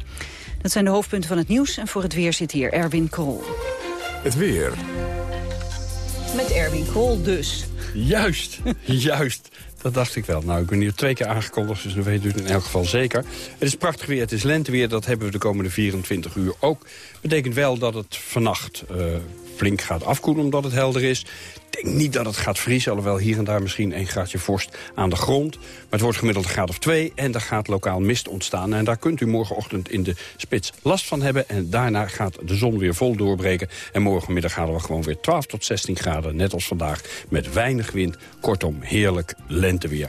Dat zijn de hoofdpunten van het nieuws en voor het weer zit hier Erwin Krol. Het weer. Met Erwin Krol dus. Juist, <laughs> juist. Dat dacht ik wel. Nou, ik ben hier twee keer aangekondigd, dus dan weet u het in elk geval zeker. Het is prachtig weer, het is lenteweer, dat hebben we de komende 24 uur ook. Betekent wel dat het vannacht uh, flink gaat afkoelen omdat het helder is. Denk niet dat het gaat vriezen, alhoewel hier en daar misschien een graadje vorst aan de grond. Maar het wordt gemiddeld een graad of twee en er gaat lokaal mist ontstaan. En daar kunt u morgenochtend in de spits last van hebben. En daarna gaat de zon weer vol doorbreken. En morgenmiddag gaan we gewoon weer 12 tot 16 graden, net als vandaag. Met weinig wind, kortom heerlijk lenteweer.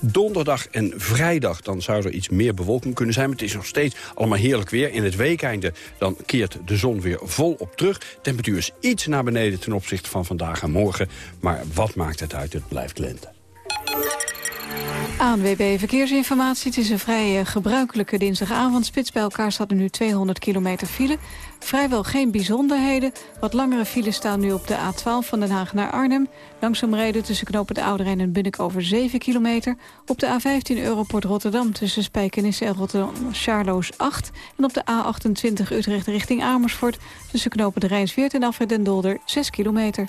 Donderdag en vrijdag, dan zou er iets meer bewolking kunnen zijn. Maar het is nog steeds allemaal heerlijk weer. In het weekeinde dan keert de zon weer vol op terug. Temperatuur is iets naar beneden ten opzichte van vandaag en morgen. Maar wat maakt het uit? Het blijft lente. ANWB Verkeersinformatie. Het is een vrij uh, gebruikelijke dinsdagavond. Spits bij elkaar staat er nu 200 kilometer file. Vrijwel geen bijzonderheden. Wat langere files staan nu op de A12 van Den Haag naar Arnhem. Langzaam rijden tussen knopen de Oude en Bunnik over 7 kilometer. Op de A15 Europort Rotterdam tussen Spijkenisse en Rotterdam-Charloes 8. En op de A28 Utrecht richting Amersfoort... tussen knopen de Rijnsweert en Afrit den Dolder 6 kilometer.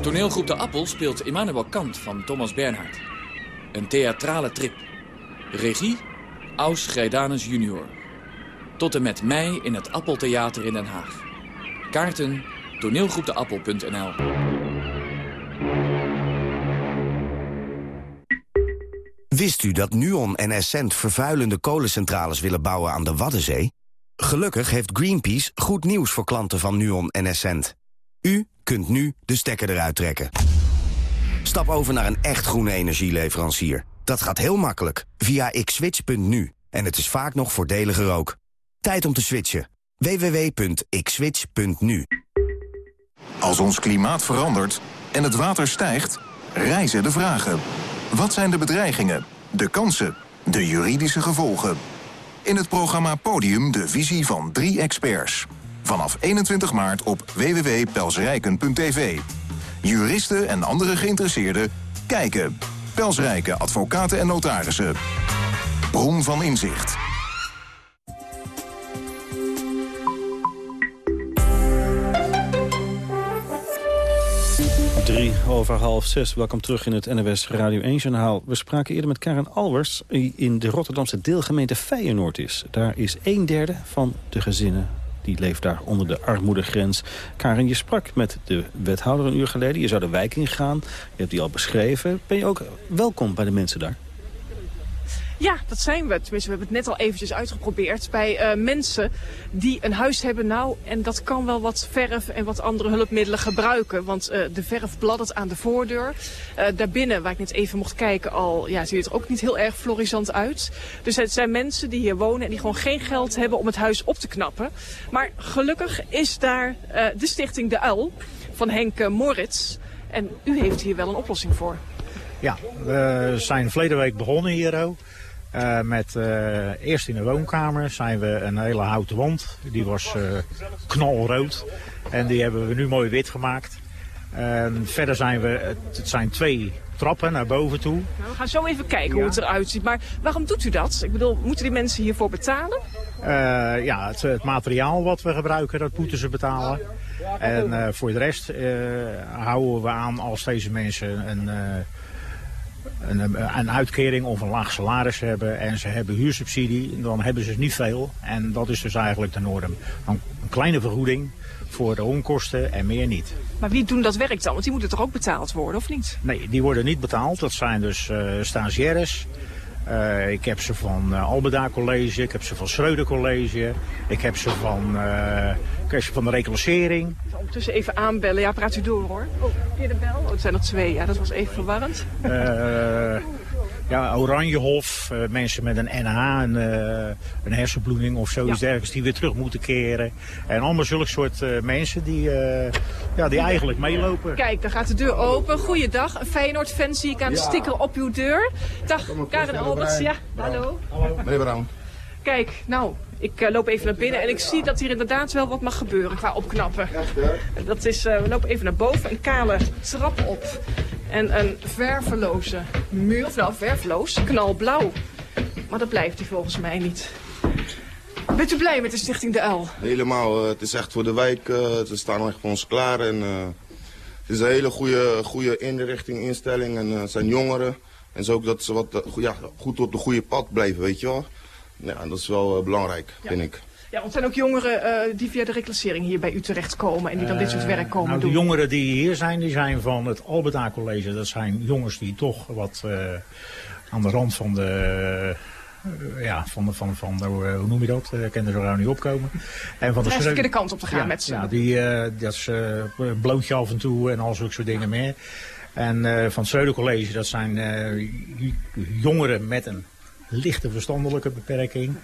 Toneelgroep De Appel speelt Immanuel Kant van Thomas Bernhard. Een theatrale trip. Regie, Aus Grijdanus junior. Tot en met mei in het Appeltheater in Den Haag. Kaarten toneelgroepdeappel.nl Wist u dat Nuon en Essent vervuilende kolencentrales willen bouwen aan de Waddenzee? Gelukkig heeft Greenpeace goed nieuws voor klanten van Nuon en Essent. U kunt nu de stekker eruit trekken. Stap over naar een echt groene energieleverancier. Dat gaat heel makkelijk via xswitch.nu. En het is vaak nog voordeliger ook. Tijd om te switchen. www.xswitch.nu Als ons klimaat verandert en het water stijgt, rijzen de vragen. Wat zijn de bedreigingen, de kansen, de juridische gevolgen? In het programma Podium de visie van drie experts. Vanaf 21 maart op www.pelsrijken.tv. Juristen en andere geïnteresseerden kijken. Pelsrijken advocaten en notarissen. Bron van inzicht. Drie over half zes. Welkom terug in het NWS Radio 1-journaal. We spraken eerder met Karen Albers, die in de Rotterdamse deelgemeente Feyenoord is. Daar is een derde van de gezinnen die leeft daar onder de armoedegrens. Karin, je sprak met de wethouder een uur geleden. Je zou de wijk ingaan. Je hebt die al beschreven. Ben je ook welkom bij de mensen daar? Ja, dat zijn we. Tenminste, we hebben het net al eventjes uitgeprobeerd bij uh, mensen die een huis hebben. Nou, en dat kan wel wat verf en wat andere hulpmiddelen gebruiken. Want uh, de verf bladdert aan de voordeur. Uh, daarbinnen, waar ik net even mocht kijken, al ja, ziet het ook niet heel erg florisant uit. Dus het zijn mensen die hier wonen en die gewoon geen geld hebben om het huis op te knappen. Maar gelukkig is daar de stichting De Uil van Henk Moritz. En u heeft hier wel een oplossing voor. Ja, we zijn verleden week begonnen hier ook. Uh, met uh, eerst in de woonkamer zijn we een hele houten wand. Die was uh, knalrood. En die hebben we nu mooi wit gemaakt. Verder zijn we, het zijn twee trappen naar boven toe. Nou, we gaan zo even kijken hoe het eruit ziet. Maar waarom doet u dat? Ik bedoel, moeten die mensen hiervoor betalen? Ja, het, het, materiaal wat we gebruiken, dat moeten ze betalen. En voor de rest houden we aan als deze mensen een, een, een, uitkering of een laag salaris hebben en ze hebben huursubsidie, dan hebben ze niet veel. En dat is dus eigenlijk de norm. Een kleine vergoeding voor de onkosten en meer niet. Maar wie doen dat werk dan? Want die moeten toch ook betaald worden, of niet? Nee, die worden niet betaald. Dat zijn dus uh, stagiaires. Uh, ik heb ze van uh, Albeda College, ik heb ze van Schreuder College, ik heb ze van, uh, ik heb ze van de reclassering. Ik zal ondertussen even aanbellen. Ja, praat u door hoor. Oh, heb de bel? Oh, het zijn er twee. Ja, dat was even verwarrend. Ja, Oranjehof, uh, mensen met een NH, een, uh, een hersenbloeding of zoiets ja. dergelijks, die weer terug moeten keren. En allemaal zulke soort uh, mensen die, ja, die eigenlijk meelopen. Kijk, daar gaat de deur open. Goeiedag, een Feyenoord-fan zie ik aan de ja. sticker op uw deur. Dag, Karen Alberts. Ja, hallo. Hallo. Meneer Brown. Kijk, nou, ik uh, loop even naar binnen en ik zie dat hier inderdaad wel wat mag gebeuren qua opknappen. Dat is, uh, we lopen even naar boven, een kale trap op. En een verveloze muur, of nou verveloos, knalblauw. Maar dat blijft hij volgens mij niet. Bent u blij met de Stichting De Uil? Helemaal, uh, het is echt voor de wijk, ze staan echt voor ons klaar. En, het is een hele goede, goede inrichting, instelling en het zijn jongeren. En zo ook dat ze wat, ja, goed op de goede pad blijven, weet je wel. Ja, dat is wel uh, belangrijk, ja. vind ik. Ja, want er zijn ook jongeren uh, die via de reclassering hier bij u terechtkomen en die dan dit soort werk komen nou, doen. De jongeren die hier zijn, die zijn van het Albeda College. Dat zijn jongens die toch wat uh, aan de rand van de... ja, van de, van, van de, hoe noem je dat? Kan er zo niet opkomen. En van de, de verkeerde kant op te gaan ja, met ze. Ja, die, dat is blootje af en toe en al zulke soort dingen meer. En van het Schreuder College, dat zijn jongeren met een lichte verstandelijke beperking.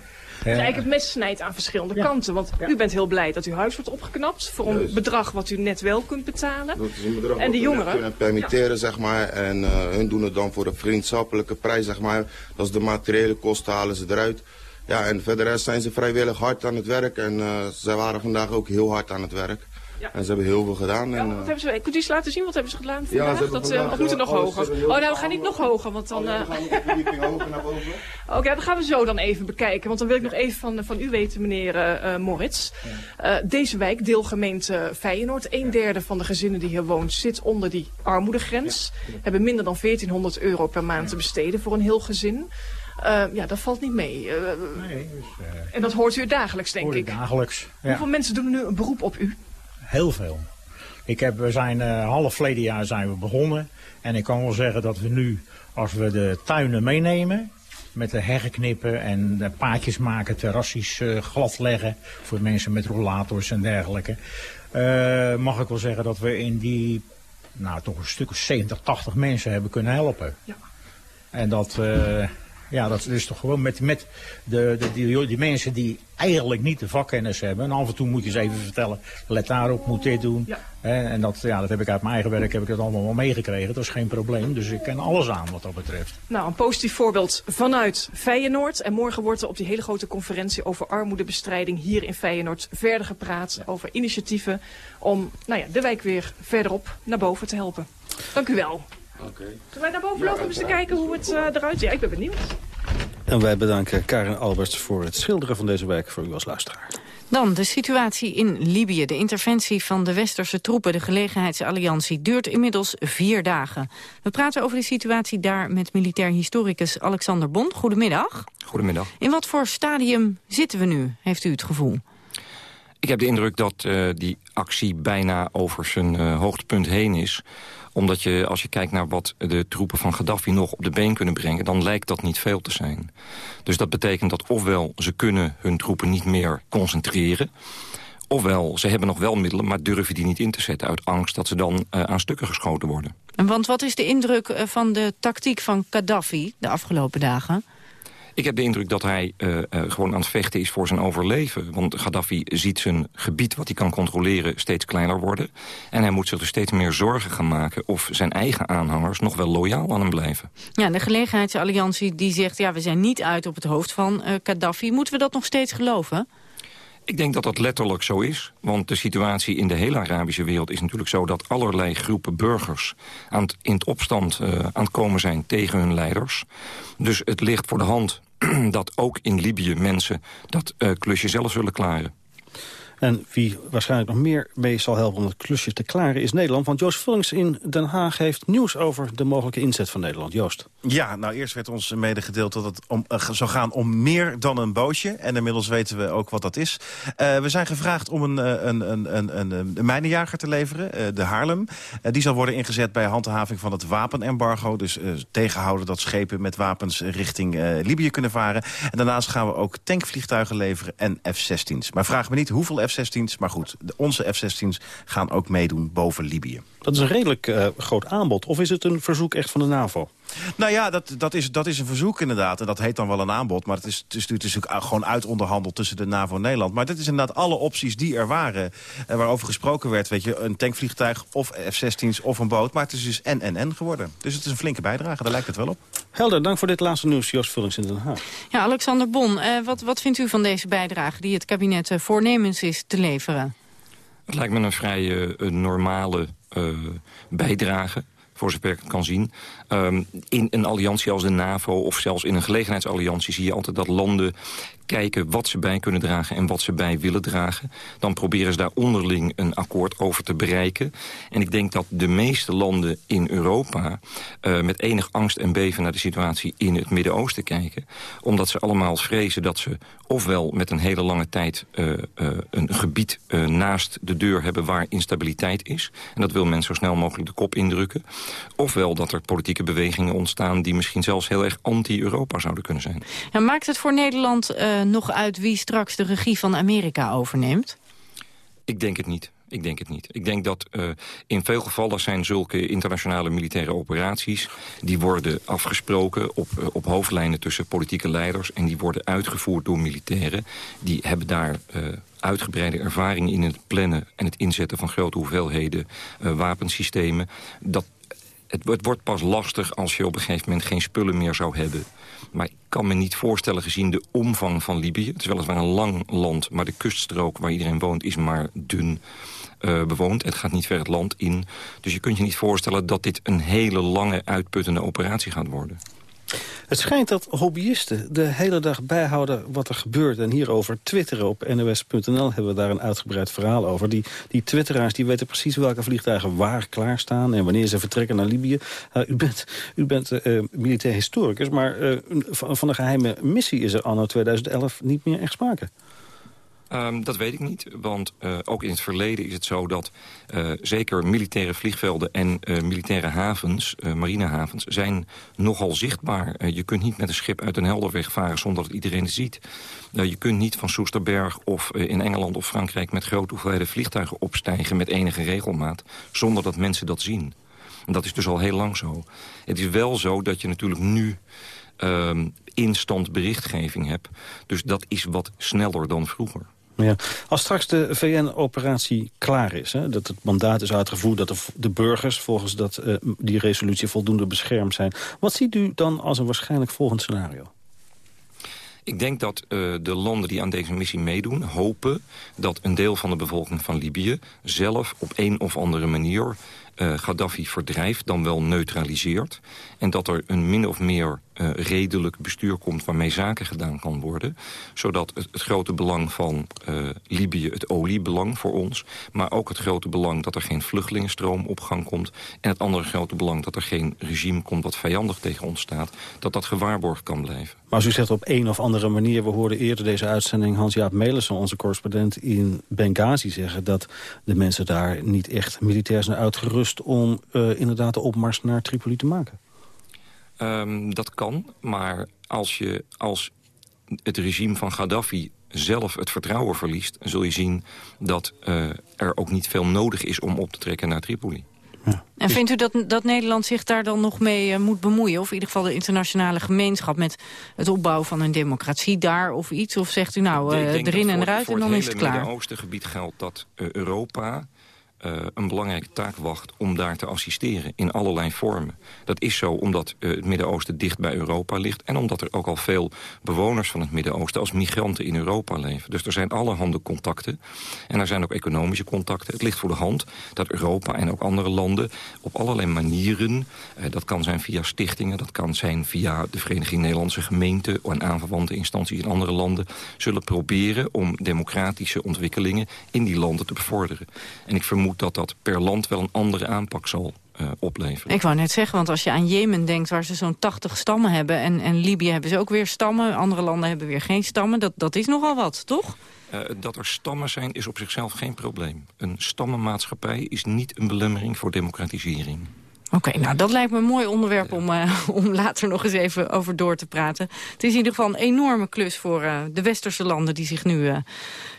Dus eigenlijk het mes snijdt aan verschillende ja. kanten. Want ja. u bent heel blij dat uw huis wordt opgeknapt. Voor een Juist. bedrag wat u net wel kunt betalen. Dat is een bedrag en de jongeren kunnen permitteren, ja. zeg maar. En uh, hun doen het dan voor een vriendschappelijke prijs, zeg maar. Dat is de materiële kosten, halen ze eruit. Ja, en verder zijn ze vrijwillig hard aan het werk. En uh, zij waren vandaag ook heel hard aan het werk. Ja. En ze hebben heel veel gedaan. Ja, en, wat hebben ze, kunt u eens laten zien, wat hebben ze gedaan Ja, vandaag? ze dat, vandaag, of moet er nog hoger? heel Oh, nou, we gaan niet nog hoger, want dan... Oh, ja, we gaan een verdieping hoger naar boven. <laughs> Oké, okay, dat gaan we zo dan even bekijken. Want dan wil ik nog even van, van u weten, meneer uh, Moritz. Ja. Uh, deze wijk, deelgemeente Feyenoord. Een derde van de gezinnen die hier woont zit onder die armoedegrens. Ja. Hebben minder dan 1400 euro per maand te besteden voor een heel gezin. Uh, ja, dat valt niet mee. Uh, nee, dus, uh, en dat hoort u dagelijks, denk hoor ik. dagelijks, ja. Hoeveel mensen doen nu een beroep op u? Heel veel. Ik heb, we zijn uh, half verleden jaar zijn we begonnen. En ik kan wel zeggen dat we nu, als we de tuinen meenemen... met de heggen knippen en de paadjes maken, terrasjes uh, glad leggen... voor mensen met rollators en dergelijke... Uh, mag ik wel zeggen dat we in die, nou toch een stuk of 70, 80 mensen hebben kunnen helpen. Ja. En dat... Ja, dat is toch gewoon met, met de, de, die, die mensen die eigenlijk niet de vakkennis hebben. En af en toe moet je ze even vertellen, let daarop, moet dit doen. Ja. En dat, ja, dat heb ik uit mijn eigen werk heb ik dat allemaal wel meegekregen. Dat is geen probleem, dus ik ken alles aan wat dat betreft. Nou, een positief voorbeeld vanuit Feyenoord. En morgen wordt er op die hele grote conferentie over armoedebestrijding hier in Feyenoord verder gepraat. Over initiatieven om nou ja, de wijk weer verderop naar boven te helpen. Dank u wel. Okay. Zullen wij naar boven lopen om eens te kijken hoe het uh, eruit ziet? Ja, ik ben benieuwd. En wij bedanken Karin Alberts voor het schilderen van deze wijk voor u als luisteraar. Dan de situatie in Libië. De interventie van de westerse troepen, de gelegenheidsalliantie, duurt inmiddels vier dagen. We praten over de situatie daar met militair historicus Alexander Bond. Goedemiddag. Goedemiddag. In wat voor stadium zitten we nu, heeft u het gevoel? Ik heb de indruk dat uh, die actie bijna over zijn uh, hoogtepunt heen is omdat je, als je kijkt naar wat de troepen van Gaddafi nog op de been kunnen brengen... dan lijkt dat niet veel te zijn. Dus dat betekent dat ofwel ze kunnen hun troepen niet meer concentreren... ofwel ze hebben nog wel middelen, maar durven die niet in te zetten... uit angst dat ze dan uh, aan stukken geschoten worden. En want wat is de indruk uh, van de tactiek van Gaddafi de afgelopen dagen? Ik heb de indruk dat hij uh, uh, gewoon aan het vechten is voor zijn overleven. Want Gaddafi ziet zijn gebied wat hij kan controleren steeds kleiner worden. En hij moet zich er steeds meer zorgen gaan maken... of zijn eigen aanhangers nog wel loyaal aan hem blijven. Ja, de gelegenheidsalliantie die zegt... ja, we zijn niet uit op het hoofd van uh, Gaddafi. Moeten we dat nog steeds geloven? Ik denk dat dat letterlijk zo is. Want de situatie in de hele Arabische wereld is natuurlijk zo... dat allerlei groepen burgers aan het, in het opstand uh, aan het komen zijn tegen hun leiders. Dus het ligt voor de hand <clears throat> dat ook in Libië mensen dat uh, klusje zelf zullen klaren. En wie waarschijnlijk nog meer mee zal helpen om het klusje te klaren is Nederland. Want Joost Vullings in Den Haag heeft nieuws over de mogelijke inzet van Nederland. Joost. Ja, nou eerst werd ons medegedeeld dat het om, uh, zou gaan om meer dan een bootje. En inmiddels weten we ook wat dat is. Uh, we zijn gevraagd om een, een, een, een, een, mijnenjager te leveren, uh, de Haarlem. die zal worden ingezet bij handhaving van het wapenembargo. Dus tegenhouden dat schepen met wapens richting Libië kunnen varen. En daarnaast gaan we ook tankvliegtuigen leveren en F-16's. Maar vraag me niet hoeveel F-16's. Maar goed, de, onze F-16's gaan ook meedoen boven Libië. Dat is een redelijk uh, groot aanbod. Of is het een verzoek echt van de NAVO? Nou ja, dat, dat, is, dat is een verzoek inderdaad. En dat heet dan wel een aanbod. Maar het is, het is, het is natuurlijk gewoon uitonderhandeld tussen de NAVO en Nederland. Maar dit is inderdaad alle opties die er waren. En waarover gesproken werd. Weet je, een tankvliegtuig of F-16's of een boot. Maar het is dus NNN geworden. Dus het is een flinke bijdrage. Daar lijkt het wel op. Helder, dank voor dit laatste nieuws. Joost Vullings in Den Haag. Ja, Alexander Bon, uh, wat, wat vindt u van deze bijdrage die het kabinet uh, voornemens is te leveren? Het lijkt me een vrij uh, normale bijdrage voor zover ik het kan zien. Um, in een alliantie als de NAVO of zelfs in een gelegenheidsalliantie... zie je altijd dat landen kijken wat ze bij kunnen dragen en wat ze bij willen dragen. Dan proberen ze daar onderling een akkoord over te bereiken. En ik denk dat de meeste landen in Europa uh, met enig angst en beven naar de situatie in het Midden-Oosten kijken. Omdat ze allemaal vrezen dat ze ofwel met een hele lange tijd uh, uh, een gebied naast de deur hebben waar instabiliteit is. En dat wil men zo snel mogelijk de kop indrukken. Ofwel dat er politieke bewegingen ontstaan die misschien zelfs heel erg anti-Europa zouden kunnen zijn. Ja, maakt het voor Nederland nog uit wie straks de regie van Amerika overneemt? Ik denk het niet. Ik denk het niet. Ik denk dat uh, in veel gevallen zijn zulke internationale militaire operaties... die worden afgesproken op, uh, op hoofdlijnen tussen politieke leiders... en die worden uitgevoerd door militairen. Die hebben daar uh, uitgebreide ervaring in het plannen... en het inzetten van grote hoeveelheden wapensystemen. Dat, het, wordt pas lastig als je op een gegeven moment geen spullen meer zou hebben... Maar ik kan me niet voorstellen gezien de omvang van Libië. Het is weliswaar een lang land, maar de kuststrook waar iedereen woont is maar dun uh, bewoond. Het gaat niet ver het land in. Dus je kunt je niet voorstellen dat dit een hele lange uitputtende operatie gaat worden. Het schijnt dat hobbyisten de hele dag bijhouden wat er gebeurt. En hierover twitteren op nos.nl hebben we daar een uitgebreid verhaal over. Die, die twitteraars die weten precies welke vliegtuigen waar klaarstaan... en wanneer ze vertrekken naar Libië. Uh, u bent, u bent uh, militair historicus, maar uh, van, van een geheime missie is er anno 2011 niet meer echt sprake. Um, dat weet ik niet, want uh, ook in het verleden is het zo dat uh, zeker militaire vliegvelden en uh, militaire havens, marinehavens, zijn nogal zichtbaar. je kunt niet met een schip uit een helderweg varen zonder dat iedereen het ziet. je kunt niet van Soesterberg of in Engeland of Frankrijk met grote hoeveelheden vliegtuigen opstijgen met enige regelmaat, zonder dat mensen dat zien. En dat is dus al heel lang zo. Het is wel zo dat je natuurlijk nu um, instant berichtgeving hebt. Dus dat is wat sneller dan vroeger. Ja. Als straks de VN-operatie klaar is, hè, dat het mandaat is uitgevoerd... dat de, burgers volgens dat, uh, die resolutie voldoende beschermd zijn... wat ziet u dan als een waarschijnlijk volgend scenario? Ik denk dat uh, de landen die aan deze missie meedoen hopen dat een deel van de bevolking van Libië zelf op een of andere manier Gaddafi verdrijft, dan wel neutraliseert. En dat er een min of meer uh, redelijk bestuur komt waarmee zaken gedaan kan worden. Zodat het, grote belang van uh, Libië, het oliebelang voor ons... maar ook het grote belang dat er geen vluchtelingenstroom op gang komt... en het andere grote belang dat er geen regime komt wat vijandig tegen ons staat... dat dat gewaarborgd kan blijven. Maar als u zegt op een of andere manier... we hoorden eerder deze uitzending Hans-Jaap Melissen, onze correspondent in Benghazi zeggen... dat de mensen daar niet echt militair zijn uitgerust... om uh, inderdaad de opmars naar Tripoli te maken. Um, dat kan, maar als, je, als het regime van Gaddafi zelf het vertrouwen verliest... zul je zien dat uh, er ook niet veel nodig is om op te trekken naar Tripoli. Ja. En vindt u dat, dat Nederland zich daar dan nog mee uh, moet bemoeien? Of in ieder geval de internationale gemeenschap met het opbouwen van een democratie daar of iets? Of zegt u nou uh, erin en eruit en dan is het klaar? In het Midden-Oostengebied geldt dat Europa een belangrijke taak wacht om daar te assisteren in allerlei vormen. Dat is zo omdat uh, het Midden-Oosten dicht bij Europa ligt... en omdat er ook al veel bewoners van het Midden-Oosten als migranten in Europa leven. Dus er zijn allerhande contacten. En er zijn ook economische contacten. Het ligt voor de hand dat Europa en ook andere landen op allerlei manieren... Uh, dat kan zijn via stichtingen, dat kan zijn via de Vereniging Nederlandse Gemeenten... en aanverwante instanties in andere landen... zullen proberen om democratische ontwikkelingen in die landen te bevorderen. En ik vermoed dat dat per land wel een andere aanpak zal uh, opleveren. Ik wou net zeggen, want als je aan Jemen denkt... waar ze zo'n 80 stammen hebben... En, en Libië hebben ze ook weer stammen... andere landen hebben weer geen stammen... dat, dat is nogal wat, toch? Uh, dat er stammen zijn is op zichzelf geen probleem. Een stammenmaatschappij is niet een belemmering voor democratisering. Oké, okay, nou dat lijkt me een mooi onderwerp om, uh, <laughs> om later nog eens even over door te praten. Het is in ieder geval een enorme klus voor uh, de westerse landen... die zich nu uh,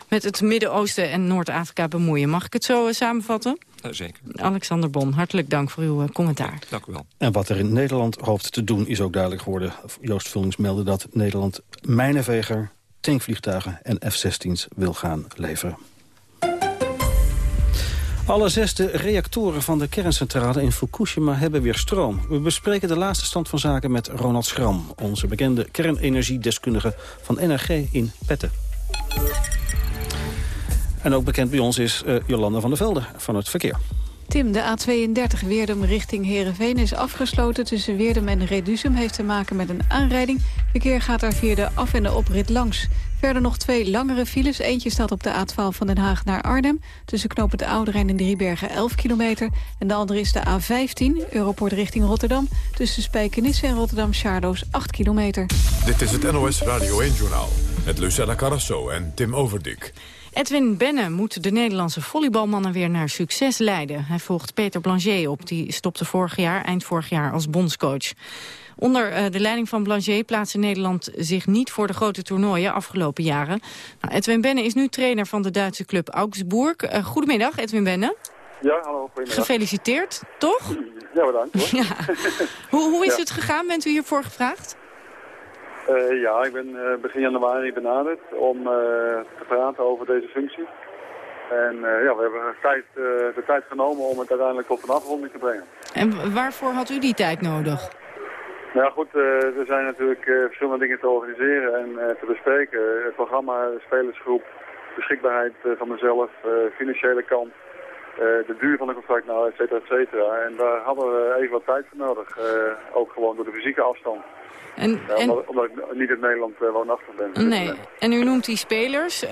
met het Midden-Oosten en Noord-Afrika bemoeien. Mag ik het zo samenvatten? zeker. Alexander Bon, hartelijk dank voor uw commentaar. Dank u wel. En wat er in Nederland hoopt te doen is ook duidelijk geworden. Joost Vullings meldde dat Nederland mijnenveger, tankvliegtuigen en F-16's wil gaan leveren. Alle zesde reactoren van de kerncentrale in Fukushima hebben weer stroom. We bespreken de laatste stand van zaken met Ronald Schram... onze bekende kernenergiedeskundige van NRG in Petten. En ook bekend bij ons is uh, Jolanda van der Velde van het verkeer. Tim, de A32 Weerdum richting Heerenveen is afgesloten tussen Weerdum en Redusum. Heeft te maken met een aanrijding. Verkeer gaat daar via de af- en de oprit langs. Verder nog twee langere files. Eentje staat op de A12 van Den Haag naar Arnhem. Tussen knopen de Ouderijn en Driebergen 11 kilometer. En de andere is de A15, Europort richting Rotterdam. Tussen Spijkenisse en Rotterdam-Charloes 8 kilometer. Dit is het NOS Radio 1-journaal. Met Lucella Carrasso en Tim Overdik. Edwin Benne moet de Nederlandse volleybalmannen weer naar succes leiden. Hij volgt Peter Blanchet op, die stopte vorig jaar, eind vorig jaar als bondscoach. Onder uh, de leiding van Blanchet plaatste Nederland zich niet voor de grote toernooien afgelopen jaren. Nou, Edwin Benne is nu trainer van de Duitse club Augsburg. Uh, goedemiddag, Edwin Benne. Ja, hallo, goedemiddag. Gefeliciteerd, toch? Ja, bedankt hoor. <laughs> ja. hoe, hoe is ja. het gegaan? Bent u hiervoor gevraagd? Uh, ja, ik ben uh, begin januari benaderd om uh, te praten over deze functie. En ja, we hebben tijd, de tijd genomen om het uiteindelijk tot een afronding te brengen. En waarvoor had u die tijd nodig? Nou ja, goed, er zijn natuurlijk verschillende dingen te organiseren en te bespreken. Het programma, de spelersgroep, beschikbaarheid van mezelf, financiële kant. de duur van het contract, nou, et cetera, et cetera. En daar hadden we even wat tijd voor nodig. ook gewoon door de fysieke afstand. En, ja, omdat, omdat, ik niet in Nederland woonachtig ben. Nee, en u noemt die spelers. Um,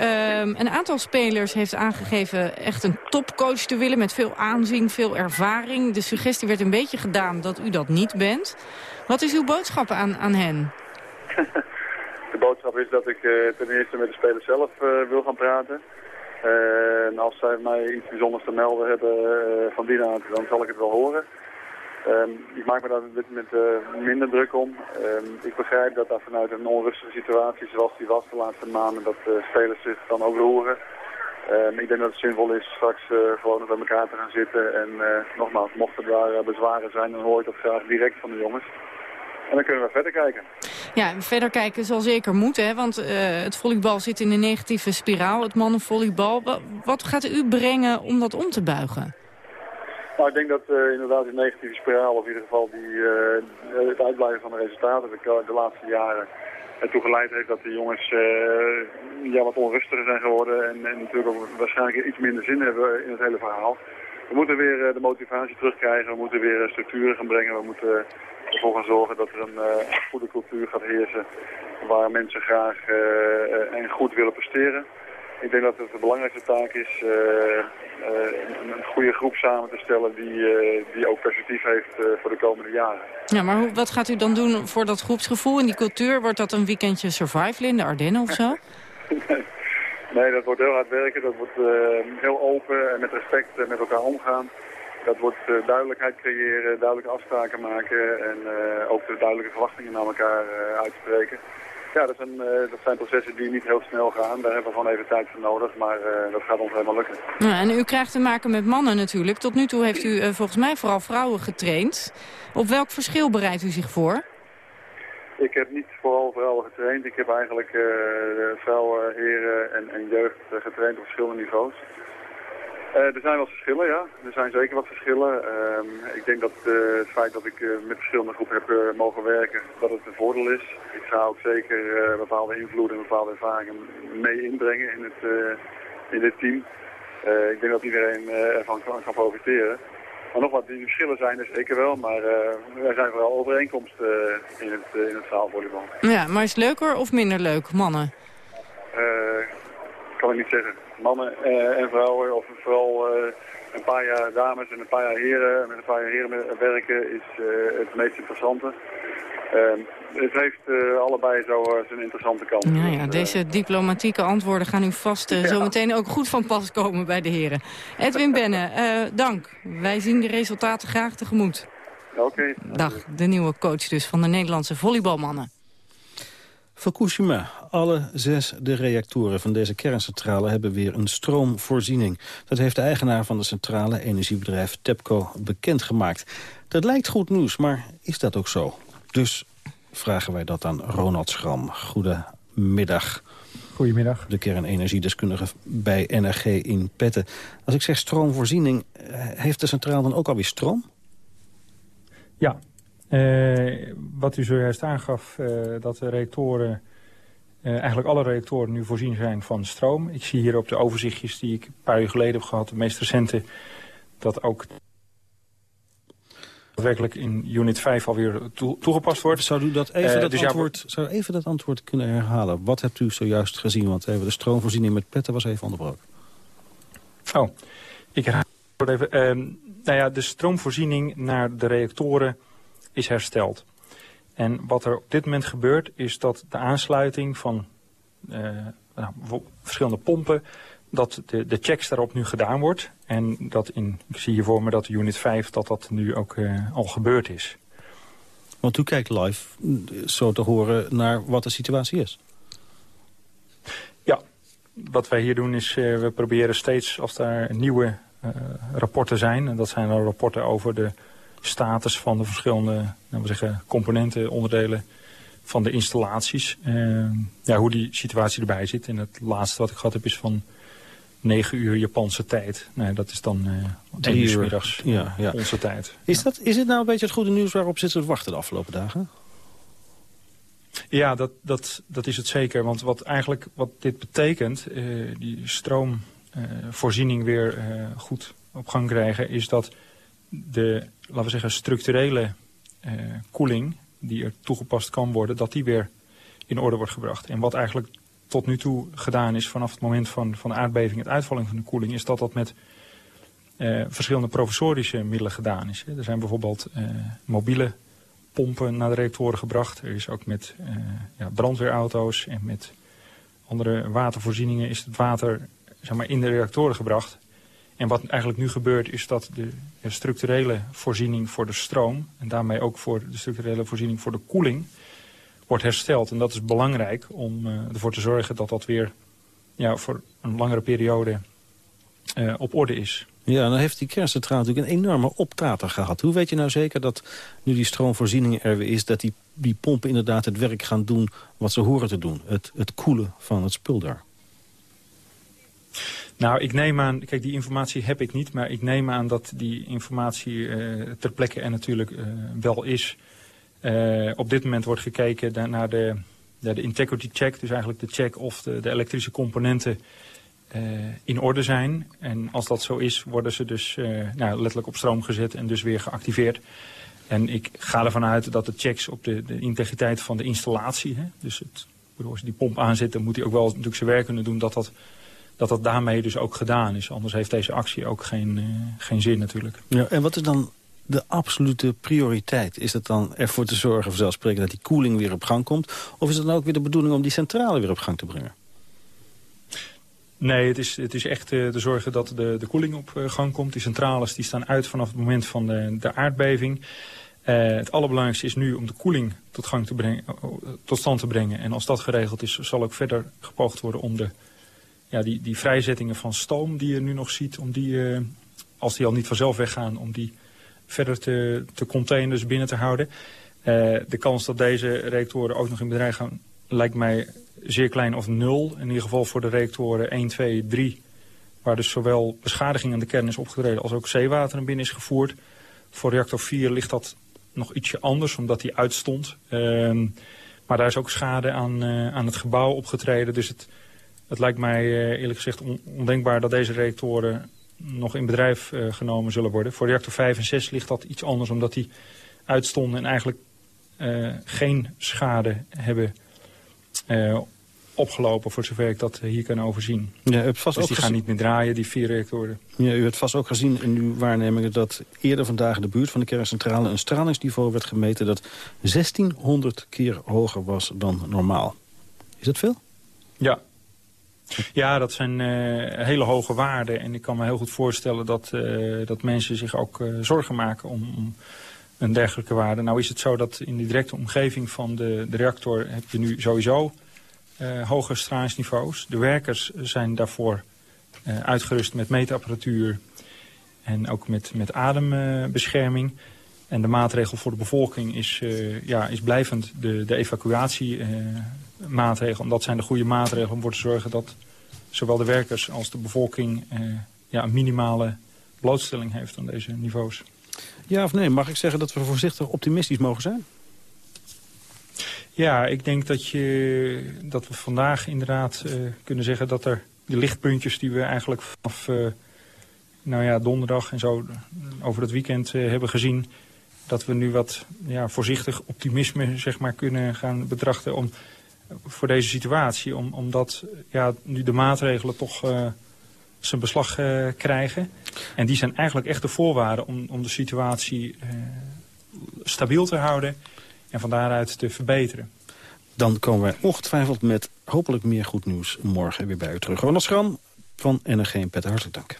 een aantal spelers heeft aangegeven echt een topcoach te willen... met veel aanzien, veel ervaring. De suggestie werd een beetje gedaan dat u dat niet bent. Wat is uw boodschap aan, aan hen? <laughs> de boodschap is dat ik uh, ten eerste met de spelers zelf uh, wil gaan praten. en als zij mij iets bijzonders te melden hebben van die naad, dan zal ik het wel horen. Um, ik maak me daar op dit moment minder druk om. Um, ik begrijp dat daar vanuit een onrustige situatie zoals die was de laatste maanden, dat spelers zich dan ook roeren. Um, ik denk dat het zinvol is straks gewoon bij elkaar te gaan zitten. En nogmaals, mochten daar bezwaren zijn, dan hoor ik dat graag direct van de jongens. En dan kunnen we verder kijken. Ja, verder kijken zal zeker moeten, hè? want het volleybal zit in een negatieve spiraal, het mannenvolleybal. Wat gaat u brengen om dat om te buigen? Nou, ik denk dat uh, inderdaad die negatieve spiraal, of in ieder geval die, uh, het uitblijven van de resultaten de, de laatste jaren ertoe geleid heeft dat de jongens ja, wat onrustiger zijn geworden en, en, natuurlijk ook waarschijnlijk iets minder zin hebben in het hele verhaal. We moeten weer de motivatie terugkrijgen, we moeten weer structuren gaan brengen, we moeten ervoor gaan zorgen dat er een goede cultuur gaat heersen waar mensen graag en goed willen presteren. Ik denk dat het de belangrijkste taak is uh, uh, een goede groep samen te stellen die, uh, die ook perspectief heeft voor de komende jaren. Ja, maar hoe, wat gaat u dan doen voor dat groepsgevoel en die cultuur? Wordt dat een weekendje survival in de Ardennen of zo? nee. <laughs> nee, dat wordt heel hard werken. Dat wordt heel open en met respect met elkaar omgaan. Dat wordt duidelijkheid creëren, duidelijke afspraken maken en ook de duidelijke verwachtingen naar elkaar uitspreken. Ja, dat zijn, dat zijn processen die niet heel snel gaan. Daar hebben we gewoon even tijd voor nodig, maar dat gaat ons helemaal lukken. En u krijgt te maken met mannen natuurlijk. Tot nu toe heeft u volgens mij vooral vrouwen getraind. Op welk verschil bereidt u zich voor? Ik heb niet vooral vrouwen getraind. Ik heb eigenlijk vrouwen, heren en, en jeugd getraind op verschillende niveaus. Uh, er zijn wat verschillen, ja. Er zijn zeker wat verschillen. Uh, ik denk dat het feit dat ik met verschillende groepen heb mogen werken, dat het een voordeel is. Ik ga ook zeker bepaalde invloeden en bepaalde ervaringen mee inbrengen in, het, in dit team. ik denk dat iedereen ervan kan, kan profiteren. Maar nog wat die verschillen zijn er zeker wel, maar er zijn vooral overeenkomsten in het, in het zaalvolleybal. Ja, maar is het leuker of minder leuk, mannen? kan ik niet zeggen. Mannen en vrouwen, of vooral een paar jaar dames en een paar jaar heren. En met een paar jaar heren werken is het meest interessante. Ehm, het heeft allebei zo zijn interessante kant. Ja, ja, deze diplomatieke antwoorden gaan u vast ja. zo meteen ook goed van pas komen bij de heren. Edwin Benne, dank. Wij zien de resultaten graag tegemoet. Oké. Dag, de nieuwe coach dus van de Nederlandse volleybalmannen. Fukushima. Alle zes de reactoren van deze kerncentrale hebben weer een stroomvoorziening. Dat heeft de eigenaar van de centrale energiebedrijf TEPCO bekendgemaakt. Dat lijkt goed nieuws, maar is dat ook zo? Dus vragen wij dat aan Ronald Schram. Goedemiddag. Goedemiddag. De kernenergiedeskundige bij NRG in Petten. Als ik zeg stroomvoorziening, eh, heeft de centrale dan ook alweer stroom? Ja, uh, wat u zojuist aangaf, uh, dat de reactoren, uh, eigenlijk alle reactoren nu voorzien zijn van stroom. Ik zie hier op de overzichtjes die ik een paar uur geleden heb gehad, de meest recente, dat ook werkelijk in unit 5 alweer toe, toegepast wordt. Zou u dat even, dat dus antwoord, ja, zou even dat antwoord kunnen herhalen? Wat hebt u zojuist gezien? Want even de stroomvoorziening met petten was even onderbroken. Oh, ik herhaal het even. Ehm, nou ja, de stroomvoorziening naar de reactoren is hersteld. En wat er op dit moment gebeurt is dat de aansluiting van uh, nou, verschillende pompen, dat de, de checks daarop nu gedaan wordt. En dat in, ik zie hier voor me dat de unit 5, dat dat nu ook uh, al gebeurd is. Want u kijkt live, zo te horen, naar wat de situatie is. Ja, wat wij hier doen is, uh, we proberen steeds als daar nieuwe rapporten zijn. En dat zijn dan rapporten over de status van de verschillende nou, we zeggen, componenten, onderdelen van de installaties. Uh, ja, hoe die situatie erbij zit. En het laatste wat ik gehad heb is van 9 uur Japanse tijd. Nee, dat is dan uh, drie uur middags ja, ja. onze tijd. Is, dat, is dit nou een beetje het goede nieuws waarop zitten te wachten de afgelopen dagen? Ja, dat, dat, dat is het zeker. Want wat eigenlijk wat dit betekent, uh, die stroomvoorziening weer goed op gang krijgen, is dat de laten we zeggen, structurele koeling die er toegepast kan worden, dat die weer in orde wordt gebracht. En wat eigenlijk tot nu toe gedaan is vanaf het moment van, van de aardbeving, het uitvallen van de koeling, is dat dat met uh, verschillende professorische middelen gedaan is. Er zijn bijvoorbeeld uh, mobiele pompen naar de reactoren gebracht. Er is ook met ja, brandweerauto's en met andere watervoorzieningen is het water zeg maar, in de reactoren gebracht. En wat eigenlijk nu gebeurt is dat de structurele voorziening voor de stroom... en daarmee ook voor de structurele voorziening voor de koeling wordt hersteld. En dat is belangrijk om uh, ervoor te zorgen dat dat weer ja, voor een langere periode uh, op orde is. Ja, dan heeft die kerncentrale natuurlijk een enorme optater gehad. Hoe weet je nou zeker dat nu die stroomvoorziening er weer is... dat die, die pompen inderdaad het werk gaan doen wat ze horen te doen? Het, het koelen van het spul daar. Nou, ik neem aan, kijk die informatie heb ik niet, maar ik neem aan dat die informatie uh, ter plekke er natuurlijk uh, wel is. Uh, op dit moment wordt gekeken naar de, de integrity check, dus eigenlijk de check of de, de elektrische componenten in orde zijn. En als dat zo is, worden ze dus nou, letterlijk op stroom gezet en dus weer geactiveerd. En ik ga ervan uit dat de checks op de, de integriteit van de installatie, hè, dus het, als je die pomp aanzet, dan moet hij ook wel natuurlijk zijn werk kunnen doen, dat dat dat dat daarmee dus ook gedaan is. Anders heeft deze actie ook geen, geen zin natuurlijk. Ja, en wat is dan de absolute prioriteit? Is het dan ervoor te zorgen vanzelfsprekend dat die koeling weer op gang komt? Of is het dan ook weer de bedoeling om die centrale weer op gang te brengen? Nee, het is, het is echt uh, te zorgen dat de, de koeling op uh, gang komt. Die centrales die staan uit vanaf het moment van de, de aardbeving. het allerbelangrijkste is nu om de koeling tot, gang te brengen, tot stand te brengen. En als dat geregeld is, zal ook verder gepoogd worden om de ja, die, die vrijzettingen van stoom die je nu nog ziet, om die, als die al niet vanzelf weggaan, om die verder te, te binnen te houden. Uh, de kans dat deze reactoren ook nog in bedrijf gaan, lijkt mij zeer klein of nul. In ieder geval voor de reactoren 1, 2, 3, waar dus zowel beschadiging aan de kern is opgetreden als ook zeewater naar binnen is gevoerd. Voor reactor 4 ligt dat nog ietsje anders, omdat die uitstond. Ehm, maar daar is ook schade aan, uh, aan het gebouw opgetreden. Dus het, het lijkt mij uh, eerlijk gezegd on ondenkbaar dat deze reactoren nog in bedrijf uh, genomen zullen worden. Voor reactor 5 en 6 ligt dat iets anders, omdat die uitstonden en eigenlijk geen schade hebben opgelopen, voor zover ik dat hier kan overzien. Ja, u hebt vast dus ook die gaan niet meer draaien, die vier reactoren. Ja, u hebt vast ook gezien in uw waarnemingen dat eerder vandaag in de buurt van de kerncentrale een stralingsniveau werd gemeten dat 1600 keer hoger was dan normaal. Is dat veel? Ja. Ja, dat zijn uh, hele hoge waarden. En ik kan me heel goed voorstellen dat, uh, dat mensen zich ook uh, zorgen maken om, om een dergelijke waarde. Nou is het zo dat in de directe omgeving van de, de reactor heb je nu sowieso hoge stralingsniveaus. De werkers zijn daarvoor uitgerust met meetapparatuur en ook met, met adembescherming. En de maatregel voor de bevolking is, ja, is blijvend de, de evacuatiemaatregel. En dat zijn de goede maatregelen om ervoor te zorgen dat zowel de werkers als de bevolking ja, een minimale blootstelling heeft aan deze niveaus. Ja of nee, mag ik zeggen dat we voorzichtig optimistisch mogen zijn? Ja, ik denk dat, je, dat we vandaag inderdaad uh, kunnen zeggen dat er die lichtpuntjes die we eigenlijk vanaf uh, nou ja, donderdag en zo over het weekend hebben gezien, dat we nu wat ja, voorzichtig optimisme zeg maar, kunnen gaan betrachten om, voor deze situatie. Om, omdat ja, nu de maatregelen toch zijn beslag krijgen. En die zijn eigenlijk echt de voorwaarden om, om de situatie stabiel te houden en van daaruit te verbeteren. Dan komen wij ongetwijfeld met hopelijk meer goed nieuws morgen weer bij u terug. Ronald Schram van NRG en Petter, hartelijk dank.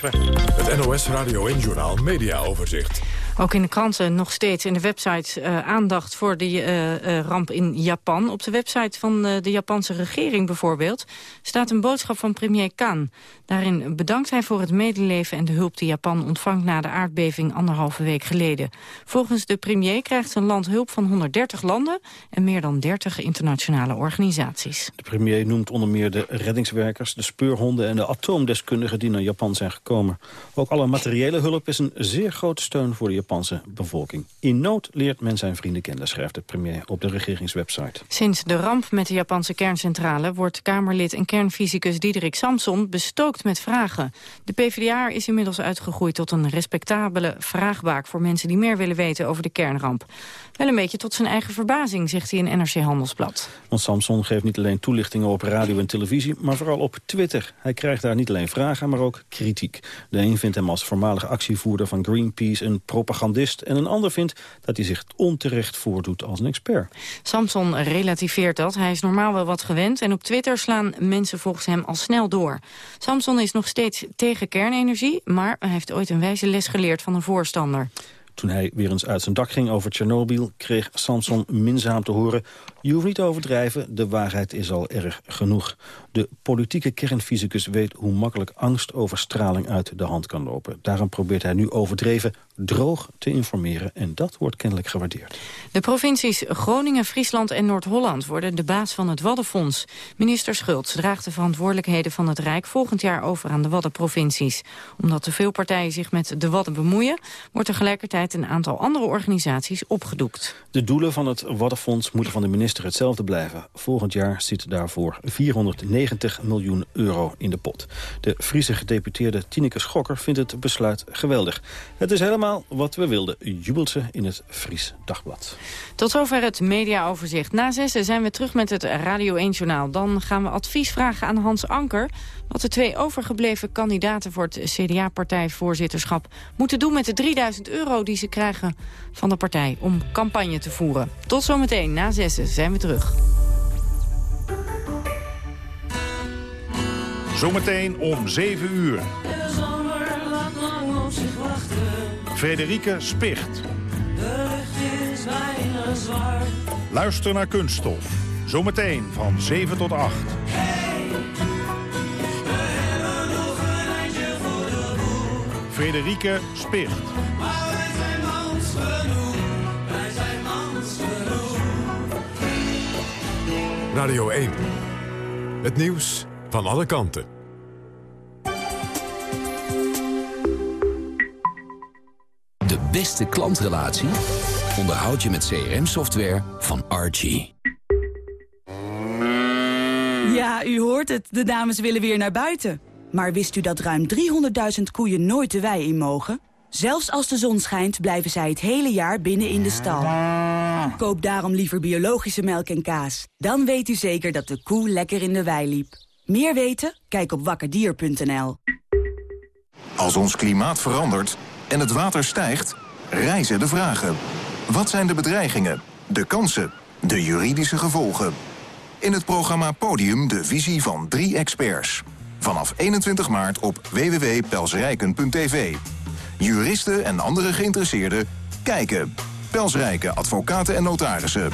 Het NOS Radio en Journaal Media Overzicht. Ook in de kranten nog steeds in de website uh, aandacht voor de uh, uh, ramp in Japan. Op de website van de Japanse regering bijvoorbeeld staat een boodschap van premier Kan. Daarin bedankt hij voor het medeleven en de hulp die Japan ontvangt na de aardbeving anderhalve week geleden. Volgens de premier krijgt zijn land hulp van 130 landen en meer dan 30 internationale organisaties. De premier noemt onder meer de reddingswerkers, de speurhonden en de atoomdeskundigen die naar Japan zijn gekomen. Ook alle materiële hulp is een zeer grote steun voor de Japanse bevolking. In nood leert men zijn vrienden kennen, schrijft de premier op de regeringswebsite. Sinds de ramp met de Japanse kerncentrale wordt Kamerlid en kernfysicus Diederik Samson bestookt met vragen. De PvdA is inmiddels uitgegroeid tot een respectabele vraagbaak voor mensen die meer willen weten over de kernramp. Wel een beetje tot zijn eigen verbazing, zegt hij in NRC Handelsblad. Want Samson geeft niet alleen toelichtingen op radio en televisie, maar vooral op Twitter. Hij krijgt daar niet alleen vragen, maar ook kritiek. De een vindt hem als voormalig actievoerder van Greenpeace een propagandist... en een ander vindt dat hij zich onterecht voordoet als een expert. Samson relativeert dat. Hij is normaal wel wat gewend en op Twitter slaan mensen volgens hem al snel door. Samson is nog steeds tegen kernenergie, maar hij heeft ooit een wijze les geleerd van een voorstander. Toen hij weer eens uit zijn dak ging over Tsjernobyl... kreeg Samson minzaam te horen... je hoeft niet te overdrijven, de waarheid is al erg genoeg. De politieke kernfysicus weet hoe makkelijk angst over straling uit de hand kan lopen. Daarom probeert hij nu overdreven droog te informeren. En dat wordt kennelijk gewaardeerd. De provincies Groningen, Friesland en Noord-Holland worden de baas van het Waddenfonds. Minister Schultz draagt de verantwoordelijkheden van het Rijk volgend jaar over aan de Waddenprovincies. Omdat te veel partijen zich met de Wadden bemoeien, wordt tegelijkertijd een aantal andere organisaties opgedoekt. De doelen van het Waddenfonds moeten van de minister hetzelfde blijven. Volgend jaar zit daarvoor 490 miljoen euro in de pot. De Friese gedeputeerde Tineke Schokker vindt het besluit geweldig. Het is helemaal wat we wilden, jubelt ze in het Fries Dagblad. Tot zover het mediaoverzicht. Na zessen zijn we terug met het Radio 1-journaal. Dan gaan we advies vragen aan Hans Anker... wat de twee overgebleven kandidaten voor het CDA-partijvoorzitterschap... moeten doen met de 3000 euro die ze krijgen van de partij... om campagne te voeren. Tot zometeen, na zessen zijn we terug. Zometeen om 7 uur. De zomer laat lang op zich wachten. Frederike Spicht. De lucht is bijna zwart. Luister naar Kunststof. Zometeen van 7 tot 8. Hey, we hebben nog een eindje voor de boer. Frederike Spicht. Maar wij zijn mans genoeg. Wij zijn mans genoeg. Radio 1. Het nieuws van alle kanten. De beste klantrelatie onderhoud je met CRM-software van Archie. Ja, u hoort het. De dames willen weer naar buiten. Maar wist u dat ruim 300.000 koeien nooit de wei in mogen? Zelfs als de zon schijnt, blijven zij het hele jaar binnen in de stal. Koop daarom liever biologische melk en kaas. Dan weet u zeker dat de koe lekker in de wei liep. Meer weten? Kijk op wakkerdier.nl. Als ons klimaat verandert en het water stijgt, rijzen de vragen. Wat zijn de bedreigingen, de kansen, de juridische gevolgen? In het programma Podium de visie van drie experts. Vanaf 21 maart op www.pelsrijken.tv. Juristen en andere geïnteresseerden kijken. Pelsrijken advocaten en notarissen.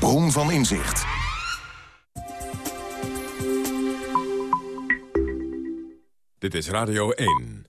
Bron van inzicht. Dit is Radio 1.